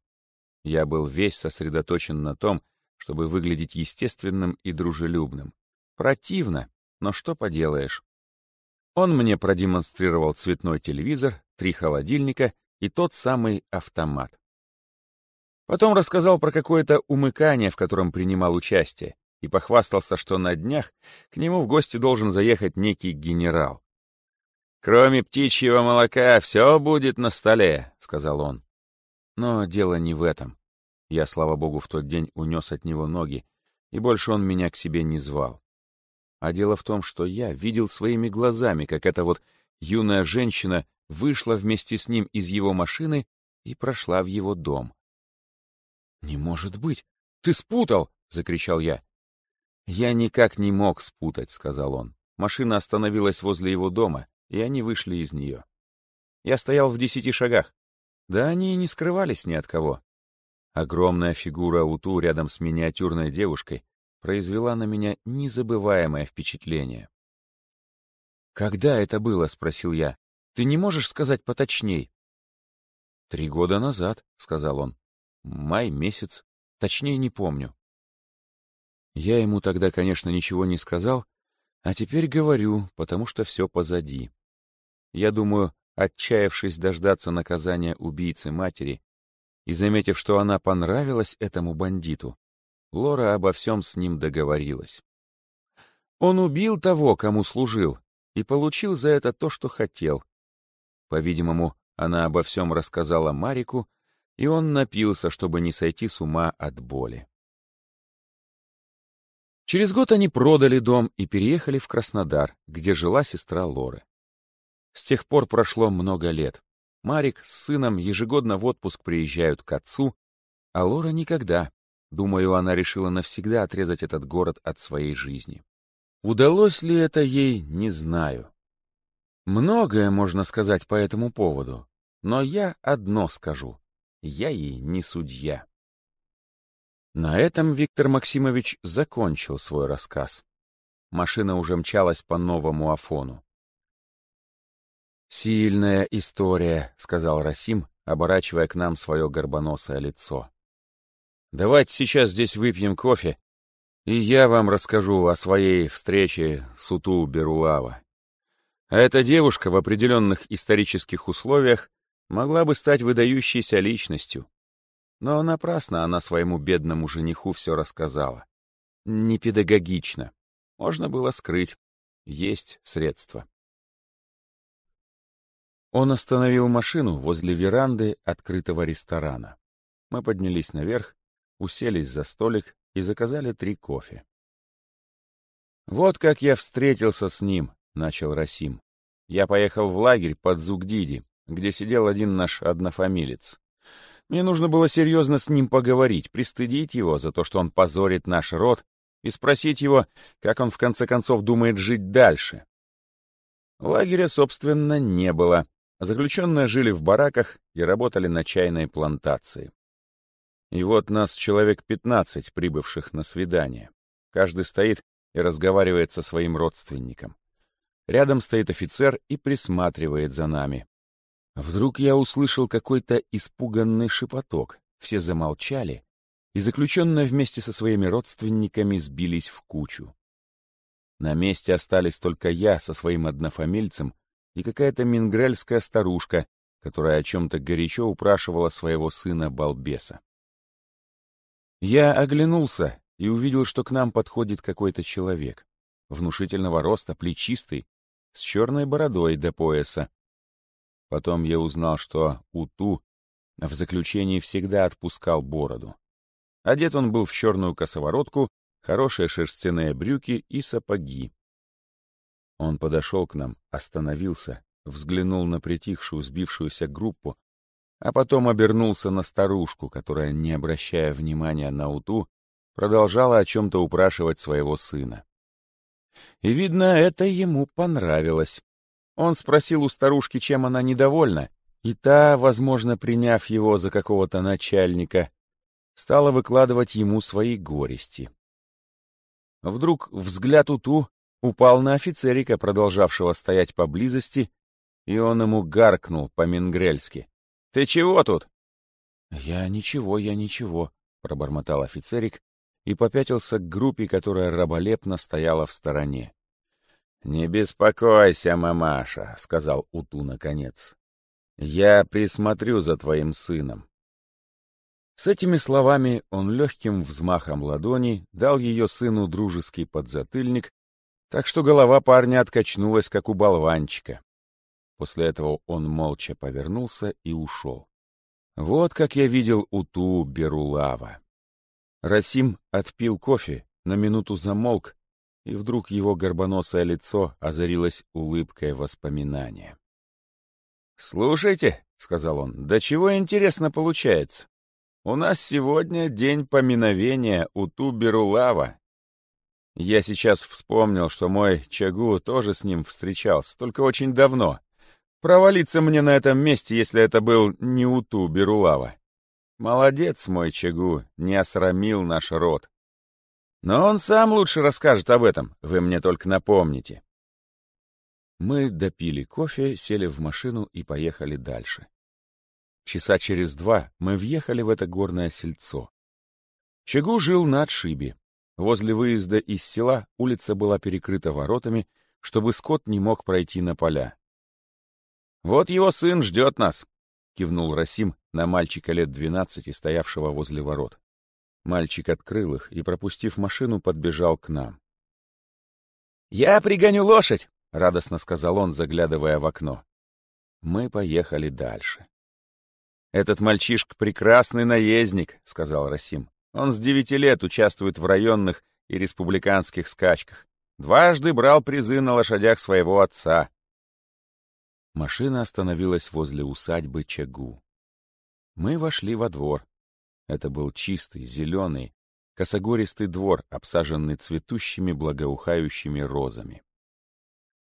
Я был весь сосредоточен на том, чтобы выглядеть естественным и дружелюбным. Противно, но что поделаешь. Он мне продемонстрировал цветной телевизор, три холодильника и тот самый автомат. Потом рассказал про какое-то умыкание, в котором принимал участие, и похвастался, что на днях к нему в гости должен заехать некий генерал. «Кроме птичьего молока все будет на столе», — сказал он. Но дело не в этом. Я, слава богу, в тот день унес от него ноги, и больше он меня к себе не звал. А дело в том, что я видел своими глазами, как эта вот юная женщина вышла вместе с ним из его машины и прошла в его дом. «Не может быть! Ты спутал!» — закричал я. «Я никак не мог спутать», — сказал он. Машина остановилась возле его дома, и они вышли из нее. Я стоял в десяти шагах. Да они и не скрывались ни от кого. Огромная фигура Уту рядом с миниатюрной девушкой произвела на меня незабываемое впечатление. «Когда это было?» — спросил я. «Ты не можешь сказать поточней?» «Три года назад», — сказал он. «Май месяц. Точнее не помню». Я ему тогда, конечно, ничего не сказал, а теперь говорю, потому что все позади. Я думаю, отчаявшись дождаться наказания убийцы матери и заметив, что она понравилась этому бандиту, Лора обо всем с ним договорилась. Он убил того, кому служил, и получил за это то, что хотел. По-видимому, она обо всем рассказала Марику, и он напился, чтобы не сойти с ума от боли. Через год они продали дом и переехали в Краснодар, где жила сестра Лоры. С тех пор прошло много лет. Марик с сыном ежегодно в отпуск приезжают к отцу, а Лора никогда. Думаю, она решила навсегда отрезать этот город от своей жизни. Удалось ли это ей, не знаю. Многое можно сказать по этому поводу, но я одно скажу. Я ей не судья. На этом Виктор Максимович закончил свой рассказ. Машина уже мчалась по новому Афону. «Сильная история», — сказал Расим, оборачивая к нам свое горбоносое лицо. «Давайте сейчас здесь выпьем кофе, и я вам расскажу о своей встрече с Уту Берулава. А эта девушка в определенных исторических условиях могла бы стать выдающейся личностью. Но напрасно она своему бедному жениху все рассказала. Непедагогично. Можно было скрыть. Есть средства. Он остановил машину возле веранды открытого ресторана. Мы поднялись наверх, уселись за столик и заказали три кофе. «Вот как я встретился с ним», — начал Расим. «Я поехал в лагерь под Зугдиди, где сидел один наш однофамилец. Мне нужно было серьезно с ним поговорить, пристыдить его за то, что он позорит наш род, и спросить его, как он в конце концов думает жить дальше. Лагеря, собственно, не было. Заключенные жили в бараках и работали на чайной плантации. И вот нас человек пятнадцать, прибывших на свидание. Каждый стоит и разговаривает со своим родственником. Рядом стоит офицер и присматривает за нами. Вдруг я услышал какой-то испуганный шепоток. Все замолчали, и заключенные вместе со своими родственниками сбились в кучу. На месте остались только я со своим однофамильцем и какая-то мингрельская старушка, которая о чем-то горячо упрашивала своего сына-балбеса. Я оглянулся и увидел, что к нам подходит какой-то человек, внушительного роста, плечистый, с черной бородой до пояса, Потом я узнал, что Уту в заключении всегда отпускал бороду. Одет он был в черную косоворотку, хорошие шерстяные брюки и сапоги. Он подошел к нам, остановился, взглянул на притихшую, сбившуюся группу, а потом обернулся на старушку, которая, не обращая внимания на Уту, продолжала о чем-то упрашивать своего сына. И, видно, это ему понравилось. Он спросил у старушки, чем она недовольна, И та, возможно, приняв его за какого-то начальника, стала выкладывать ему свои горести. Вдруг взгляд Уту упал на офицерика, продолжавшего стоять поблизости, и он ему гаркнул по-мингрельски. — Ты чего тут? — Я ничего, я ничего, — пробормотал офицерик и попятился к группе, которая раболепно стояла в стороне. — Не беспокойся, мамаша, — сказал Уту наконец. — Я присмотрю за твоим сыном. С этими словами он легким взмахом ладони дал ее сыну дружеский подзатыльник, так что голова парня откачнулась, как у болванчика. После этого он молча повернулся и ушел. Вот как я видел Уту Берулава. Расим отпил кофе, на минуту замолк, и вдруг его горбоносое лицо озарилось улыбкой воспоминания. «Слушайте», — сказал он, — «да чего интересно получается? У нас сегодня день поминовения Уту Берулава. Я сейчас вспомнил, что мой Чагу тоже с ним встречался, только очень давно. Провалиться мне на этом месте, если это был не Уту Берулава. Молодец мой Чагу, не осрамил наш род. Но он сам лучше расскажет об этом, вы мне только напомните. Мы допили кофе, сели в машину и поехали дальше. Часа через два мы въехали в это горное сельцо. Чагу жил на отшибе. Возле выезда из села улица была перекрыта воротами, чтобы скот не мог пройти на поля. «Вот его сын ждет нас», — кивнул Расим на мальчика лет двенадцати, стоявшего возле ворот. Мальчик открыл их и, пропустив машину, подбежал к нам. «Я пригоню лошадь!» — радостно сказал он, заглядывая в окно. Мы поехали дальше. «Этот мальчишка — прекрасный наездник», — сказал Расим. «Он с девяти лет участвует в районных и республиканских скачках. Дважды брал призы на лошадях своего отца». Машина остановилась возле усадьбы Чагу. Мы вошли во двор. Это был чистый, зеленый, косогористый двор, обсаженный цветущими благоухающими розами.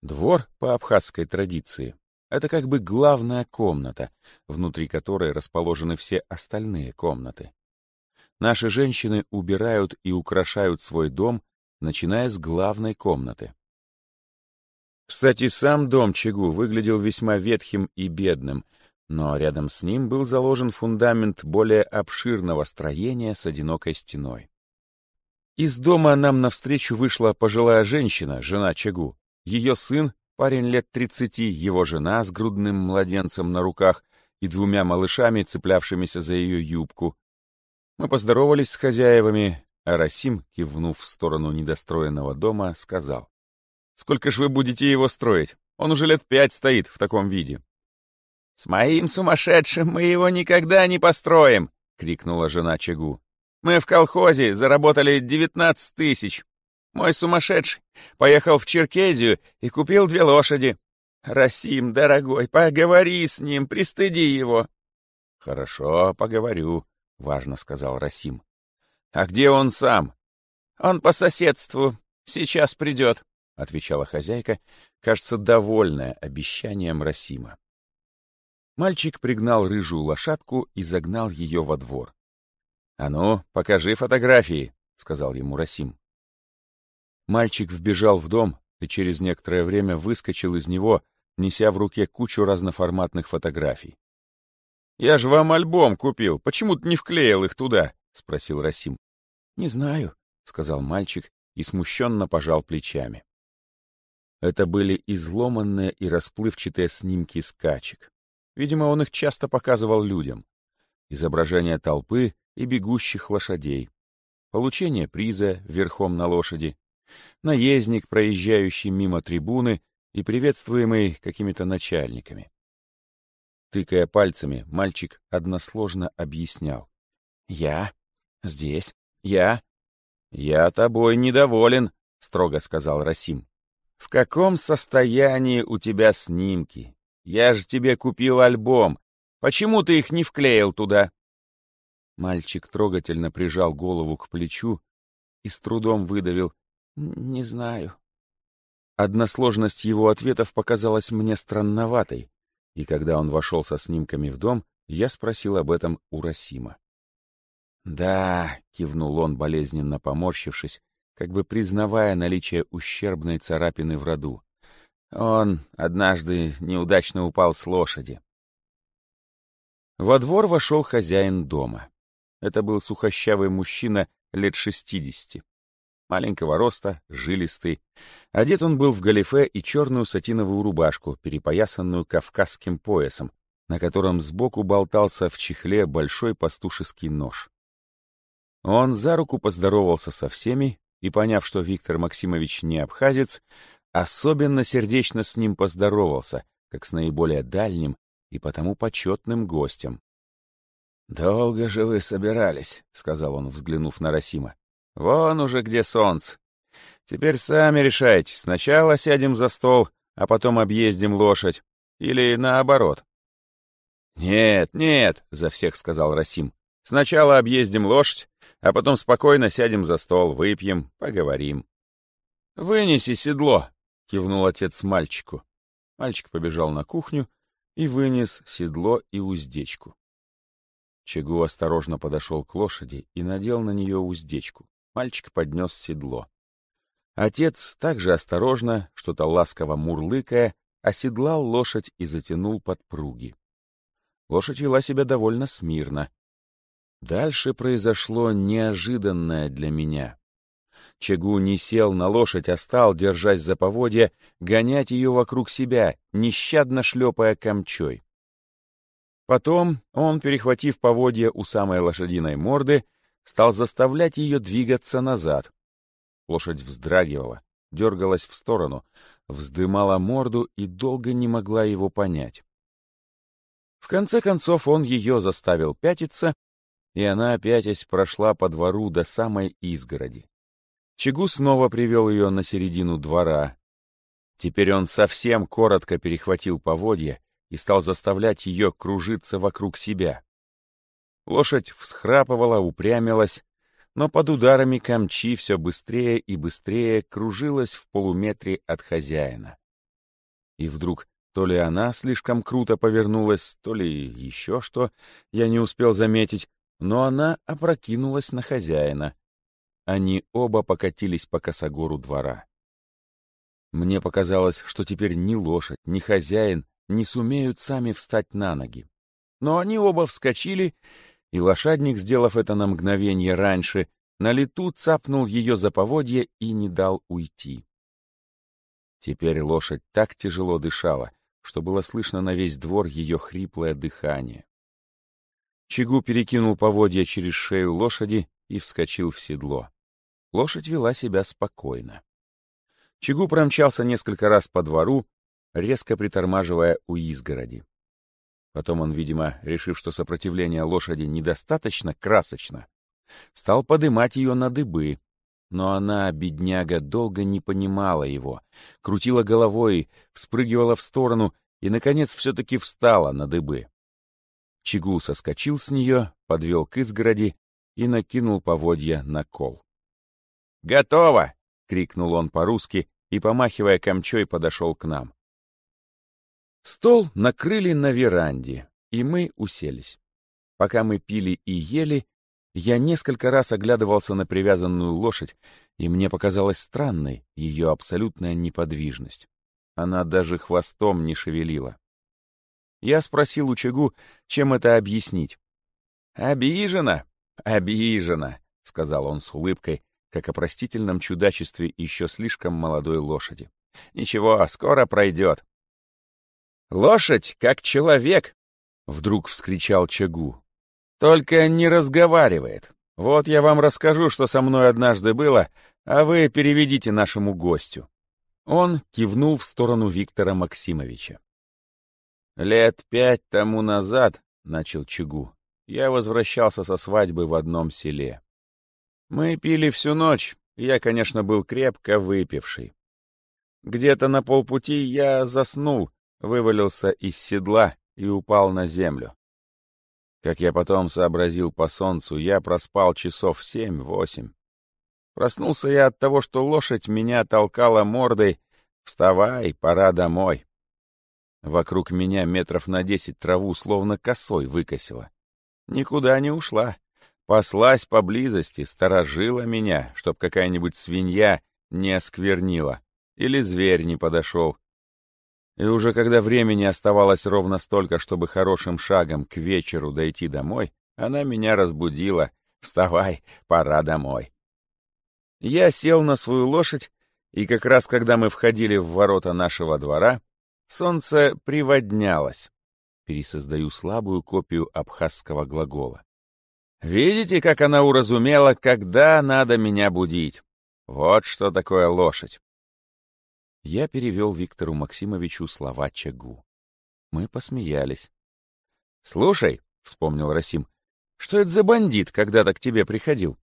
Двор, по абхазской традиции, это как бы главная комната, внутри которой расположены все остальные комнаты. Наши женщины убирают и украшают свой дом, начиная с главной комнаты. Кстати, сам дом Чегу выглядел весьма ветхим и бедным, но рядом с ним был заложен фундамент более обширного строения с одинокой стеной. Из дома нам навстречу вышла пожилая женщина, жена Чегу, ее сын Парень лет тридцати, его жена с грудным младенцем на руках и двумя малышами, цеплявшимися за ее юбку. Мы поздоровались с хозяевами, а Расим, кивнув в сторону недостроенного дома, сказал. «Сколько ж вы будете его строить? Он уже лет пять стоит в таком виде». «С моим сумасшедшим мы его никогда не построим!» — крикнула жена Чагу. «Мы в колхозе заработали девятнадцать тысяч. Мой сумасшедший поехал в Черкезию и купил две лошади. Расим, дорогой, поговори с ним, пристыди его. — Хорошо, поговорю, — важно сказал Расим. — А где он сам? — Он по соседству. Сейчас придет, — отвечала хозяйка, кажется, довольная обещанием Расима. Мальчик пригнал рыжую лошадку и загнал ее во двор. — А ну, покажи фотографии, — сказал ему Расим. Мальчик вбежал в дом и через некоторое время выскочил из него, неся в руке кучу разноформатных фотографий. «Я же вам альбом купил, почему ты не вклеил их туда?» — спросил Расим. «Не знаю», — сказал мальчик и смущенно пожал плечами. Это были изломанные и расплывчатые снимки скачек. Видимо, он их часто показывал людям. Изображение толпы и бегущих лошадей. Получение приза верхом на лошади наездник, проезжающий мимо трибуны и приветствуемый какими-то начальниками. Тыкая пальцами, мальчик односложно объяснял. «Я? Здесь? Я?» «Я тобой недоволен», — строго сказал Расим. «В каком состоянии у тебя снимки? Я же тебе купил альбом. Почему ты их не вклеил туда?» Мальчик трогательно прижал голову к плечу и с трудом выдавил. «Не знаю». Односложность его ответов показалась мне странноватой. и когда он вошел со снимками в дом, я спросил об этом у Расима. «Да», — кивнул он, болезненно поморщившись, как бы признавая наличие ущербной царапины в роду. Он однажды неудачно упал с лошади. Во двор вошел хозяин дома. Это был сухощавый мужчина лет шестидесяти. Маленького роста, жилистый. Одет он был в галифе и черную сатиновую рубашку, перепоясанную кавказским поясом, на котором сбоку болтался в чехле большой пастушеский нож. Он за руку поздоровался со всеми и, поняв, что Виктор Максимович не абхазец, особенно сердечно с ним поздоровался, как с наиболее дальним и потому почетным гостем. «Долго же вы собирались», — сказал он, взглянув на Расима. «Вон уже где солнце. Теперь сами решайте, сначала сядем за стол, а потом объездим лошадь. Или наоборот». «Нет, нет», — за всех сказал Расим. «Сначала объездим лошадь, а потом спокойно сядем за стол, выпьем, поговорим. «Вынеси седло!» — кивнул отец мальчику. Мальчик побежал на кухню и вынес седло и уздечку. Чегу осторожно подошел к лошади и надел на нее уздечку. Мальчик поднес седло. Отец также осторожно, что-то ласково мурлыкая, оседлал лошадь и затянул подпруги. Лошадь вела себя довольно смирно, Дальше произошло неожиданное для меня. Чагу не сел на лошадь, а стал, держась за поводья, гонять ее вокруг себя, нещадно шлепая камчой. Потом он, перехватив поводья у самой лошадиной морды, стал заставлять ее двигаться назад. Лошадь вздрагивала, дергалась в сторону, вздымала морду и долго не могла его понять. В конце концов он ее заставил пятиться и она, опять прошла по двору до самой изгороди. Чигу снова привел ее на середину двора. Теперь он совсем коротко перехватил поводья и стал заставлять ее кружиться вокруг себя. Лошадь всхрапывала, упрямилась, но под ударами камчи все быстрее и быстрее кружилась в полуметре от хозяина. И вдруг то ли она слишком круто повернулась, то ли еще что, я не успел заметить, но она опрокинулась на хозяина. Они оба покатились по косогору двора. Мне показалось, что теперь ни лошадь, ни хозяин не сумеют сами встать на ноги. Но они оба вскочили, и лошадник, сделав это на мгновение раньше, на лету цапнул ее за поводья и не дал уйти. Теперь лошадь так тяжело дышала, что было слышно на весь двор ее хриплое дыхание. Чигу перекинул поводья через шею лошади и вскочил в седло. Лошадь вела себя спокойно. Чигу промчался несколько раз по двору, резко притормаживая у изгороди. Потом он, видимо, решив, что сопротивление лошади недостаточно красочно, стал подымать ее на дыбы. Но она, бедняга, долго не понимала его, крутила головой, вспрыгивала в сторону и, наконец, все-таки встала на дыбы. Чигу соскочил с нее, подвел к изгороди и накинул поводья на кол. «Готово!» — крикнул он по-русски и, помахивая камчой, подошел к нам. Стол накрыли на веранде, и мы уселись. Пока мы пили и ели, я несколько раз оглядывался на привязанную лошадь, и мне показалась странной ее абсолютная неподвижность. Она даже хвостом не шевелила. Я спросил у Чагу, чем это объяснить. «Обижена, обижена», — сказал он с улыбкой, как о простительном чудачестве еще слишком молодой лошади. «Ничего, скоро пройдет». «Лошадь, как человек!» — вдруг вскричал Чагу. «Только не разговаривает. Вот я вам расскажу, что со мной однажды было, а вы переведите нашему гостю». Он кивнул в сторону Виктора Максимовича. «Лет пять тому назад, — начал Чигу, — я возвращался со свадьбы в одном селе. Мы пили всю ночь, я, конечно, был крепко выпивший. Где-то на полпути я заснул, вывалился из седла и упал на землю. Как я потом сообразил по солнцу, я проспал часов семь-восемь. Проснулся я от того, что лошадь меня толкала мордой «Вставай, пора домой». Вокруг меня метров на десять траву словно косой выкосила. Никуда не ушла. Паслась поблизости, сторожила меня, чтоб какая-нибудь свинья не осквернила или зверь не подошел. И уже когда времени оставалось ровно столько, чтобы хорошим шагом к вечеру дойти домой, она меня разбудила. «Вставай, пора домой». Я сел на свою лошадь, и как раз когда мы входили в ворота нашего двора, солнце приводнялось. Пересоздаю слабую копию абхазского глагола. Видите, как она уразумела, когда надо меня будить? Вот что такое лошадь. Я перевел Виктору Максимовичу слова Чагу. Мы посмеялись. «Слушай», — вспомнил Расим, — «что это за бандит когда-то к тебе приходил?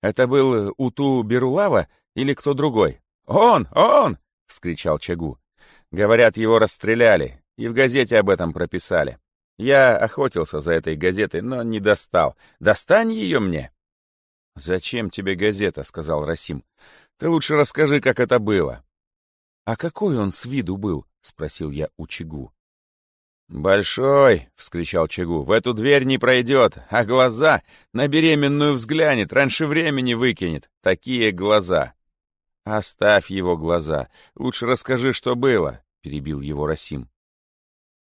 Это был Уту Берулава или кто другой?» «Он! Он!» — вскричал Чагу. «Говорят, его расстреляли, и в газете об этом прописали. Я охотился за этой газетой, но не достал. Достань ее мне!» «Зачем тебе газета?» — сказал Расим. «Ты лучше расскажи, как это было». «А какой он с виду был?» — спросил я у Чигу. «Большой!» — вскричал Чигу. «В эту дверь не пройдет, а глаза на беременную взглянет, раньше времени выкинет. Такие глаза!» «Оставь его глаза. Лучше расскажи, что было», — перебил его Расим.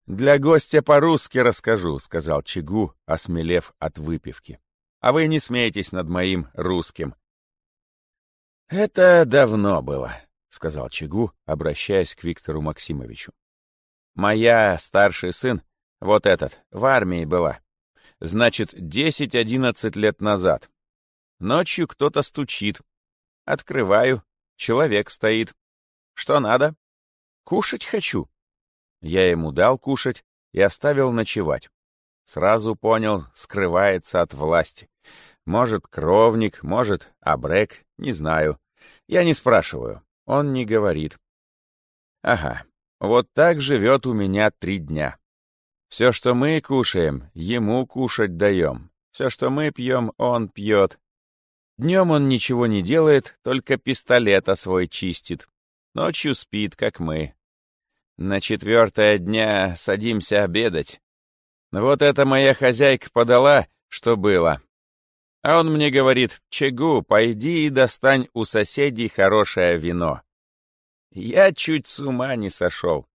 «Для гостя по-русски расскажу», — сказал Чигу, осмелев от выпивки. «А вы не смейтесь над моим русским». «Это давно было», — сказал Чигу, обращаясь к Виктору Максимовичу. «Моя старший сын, вот этот, в армии была. Значит, десять-одиннадцать лет назад. Ночью кто-то стучит. Открываю, человек стоит. Что надо? Кушать хочу. Я ему дал кушать и оставил ночевать. Сразу понял, скрывается от власти. Может, кровник, может, абрек, не знаю. Я не спрашиваю, он не говорит. Ага, вот так живет у меня три дня. Все, что мы кушаем, ему кушать даем. Все, что мы пьем, он пьет. Днем он ничего не делает, только пистолета свой чистит. Ночью спит, как мы. На четвертое дня садимся обедать. Вот это моя хозяйка подала, что было. А он мне говорит, Чегу, пойди и достань у соседей хорошее вино. Я чуть с ума не сошел.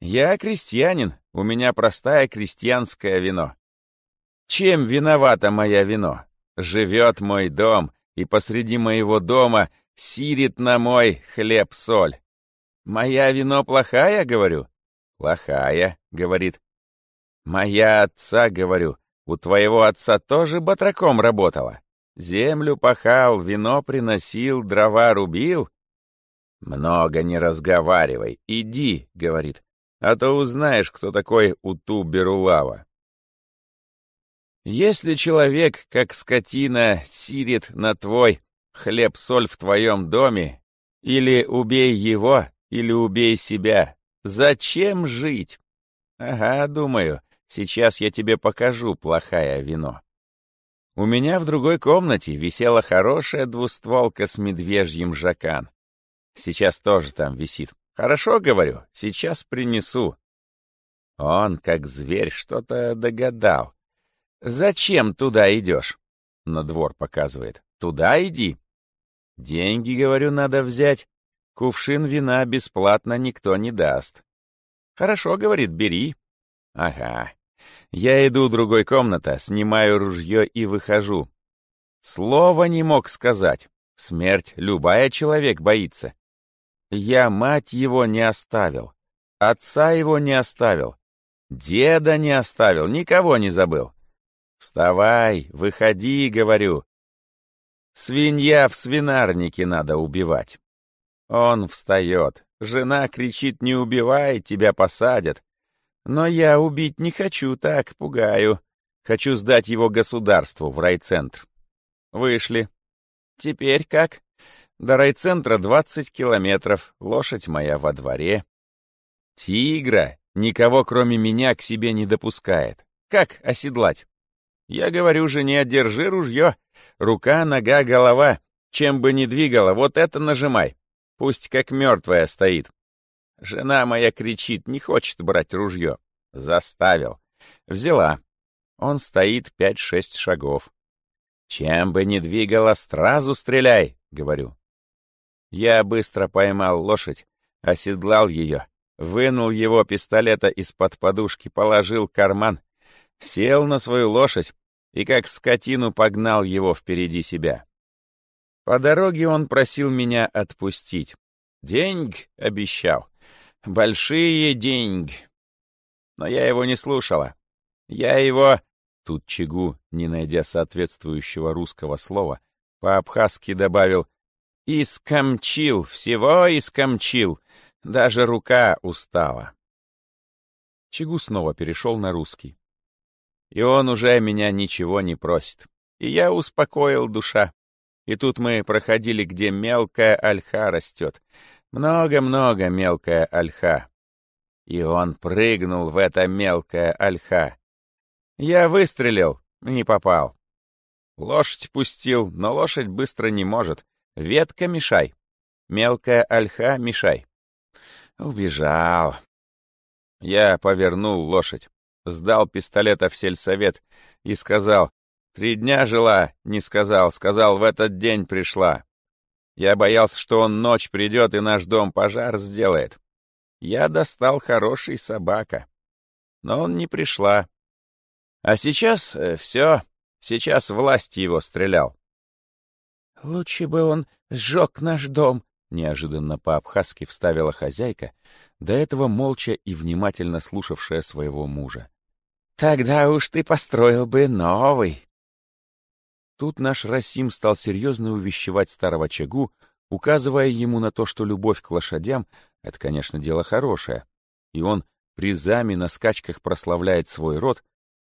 Я крестьянин, у меня простое крестьянское вино. Чем виновата моя вино? Живет мой дом, и посреди моего дома сирит на мой хлеб-соль. «Моя вино плохая?» — говорю. «Плохая», — говорит. «Моя отца», — говорю, — «у твоего отца тоже батраком работала. Землю пахал, вино приносил, дрова рубил». «Много не разговаривай, иди», — говорит, — «а то узнаешь, кто такой Уту Берулава». Если человек, как скотина, сирит на твой хлеб-соль в твоем доме, или убей его, или убей себя. Зачем жить? Ага, думаю, сейчас я тебе покажу плохое вино. У меня в другой комнате висела хорошая двустволка с медвежьим жакан. Сейчас тоже там висит. Хорошо, говорю, сейчас принесу. Он, как зверь, что-то догадал. «Зачем туда идешь?» — на двор показывает. «Туда иди». «Деньги, говорю, надо взять. Кувшин вина бесплатно никто не даст. Хорошо, говорит, бери. Ага. Я иду в другой комната, снимаю ружье и выхожу. Слова не мог сказать. Смерть любая человек боится. Я мать его не оставил. Отца его не оставил. Деда не оставил, никого не забыл. Вставай, выходи, говорю. Свинья в свинарнике надо убивать. Он встает. Жена кричит «Не убивай, тебя посадят». Но я убить не хочу, так пугаю. Хочу сдать его государству в райцентр. Вышли. Теперь как? До райцентра 20 километров, лошадь моя во дворе. Тигра никого, кроме меня, к себе не допускает. Как оседлать? Я говорю жене, держи ружье. Рука, нога, голова. Чем бы ни двигала, вот это нажимай. Пусть как мертвая стоит. Жена моя кричит, не хочет брать ружье. Заставил. Взяла. Он стоит пять-шесть шагов. «Чем бы ни двигала, сразу стреляй!» — говорю. Я быстро поймал лошадь, оседлал ее, вынул его пистолета из-под подушки, положил карман, сел на свою лошадь и как скотину погнал его впереди себя. По дороге он просил меня отпустить. Деньги обещал. Большие деньги. Но я его не слушала. Я его... Тут Чигу, не найдя соответствующего русского слова, по-абхазски добавил «Искомчил, всего искомчил, даже рука устала». Чигу снова перешел на русский. И он уже меня ничего не просит. И я успокоил душа. И тут мы проходили, где мелкая ольха растет. Много-много мелкая ольха. И он прыгнул в это мелкое ольха. Я выстрелил, не попал. Лошадь пустил, но лошадь быстро не может. Ветка мешай. Мелкая ольха мешай. Убежал. Я повернул лошадь, сдал пистолета в сельсовет и сказал, «Три дня жила», не сказал, сказал, «в этот день пришла». Я боялся, что он ночь придет и наш дом пожар сделает. Я достал хороший собака. Но он не пришла. А сейчас э, все, сейчас власть его стрелял. «Лучше бы он сжег наш дом», — неожиданно по-абхазски вставила хозяйка, до этого молча и внимательно слушавшая своего мужа. «Тогда уж ты построил бы новый». Тут наш Расим стал серьезно увещевать старого Чагу, указывая ему на то, что любовь к лошадям — это, конечно, дело хорошее, и он призами на скачках прославляет свой род,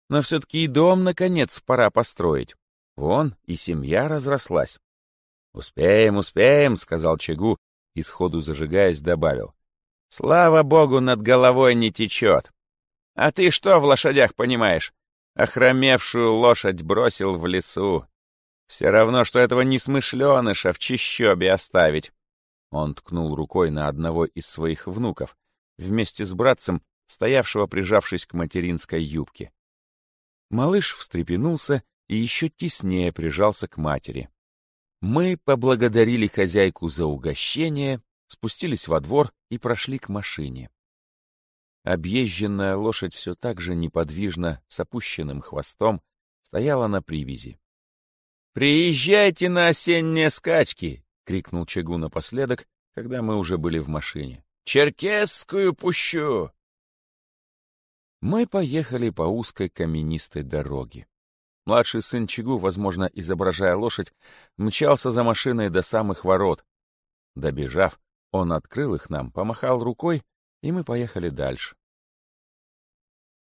но все-таки и дом, наконец, пора построить. Вон, и семья разрослась. «Успеем, успеем», — сказал Чагу и сходу зажигаясь добавил. «Слава богу, над головой не течет. А ты что в лошадях понимаешь? Охромевшую лошадь бросил в лесу. Все равно, что этого несмышленыша в чищобе оставить». Он ткнул рукой на одного из своих внуков, вместе с братцем, стоявшего прижавшись к материнской юбке. Малыш встрепенулся и еще теснее прижался к матери. Мы поблагодарили хозяйку за угощение, спустились во двор и прошли к машине. Объезженная лошадь все так же неподвижно, с опущенным хвостом, стояла на привязи. «Приезжайте на осенние скачки!» — крикнул Чагу напоследок, когда мы уже были в машине. «Черкесскую пущу!» Мы поехали по узкой каменистой дороге. Младший сын Чигу, возможно, изображая лошадь, мчался за машиной до самых ворот. Добежав, он открыл их нам, помахал рукой, и мы поехали дальше.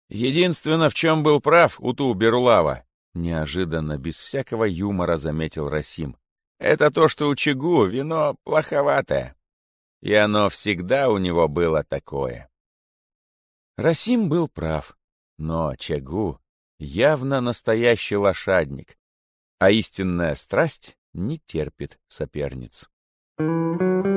Единственное, в чем был прав Уту Берулава, неожиданно, без всякого юмора заметил Расим, это то, что у Чигу вино плоховатое. И оно всегда у него было такое. Расим был прав, но Чагу явно настоящий лошадник, а истинная страсть не терпит соперниц. Thank you.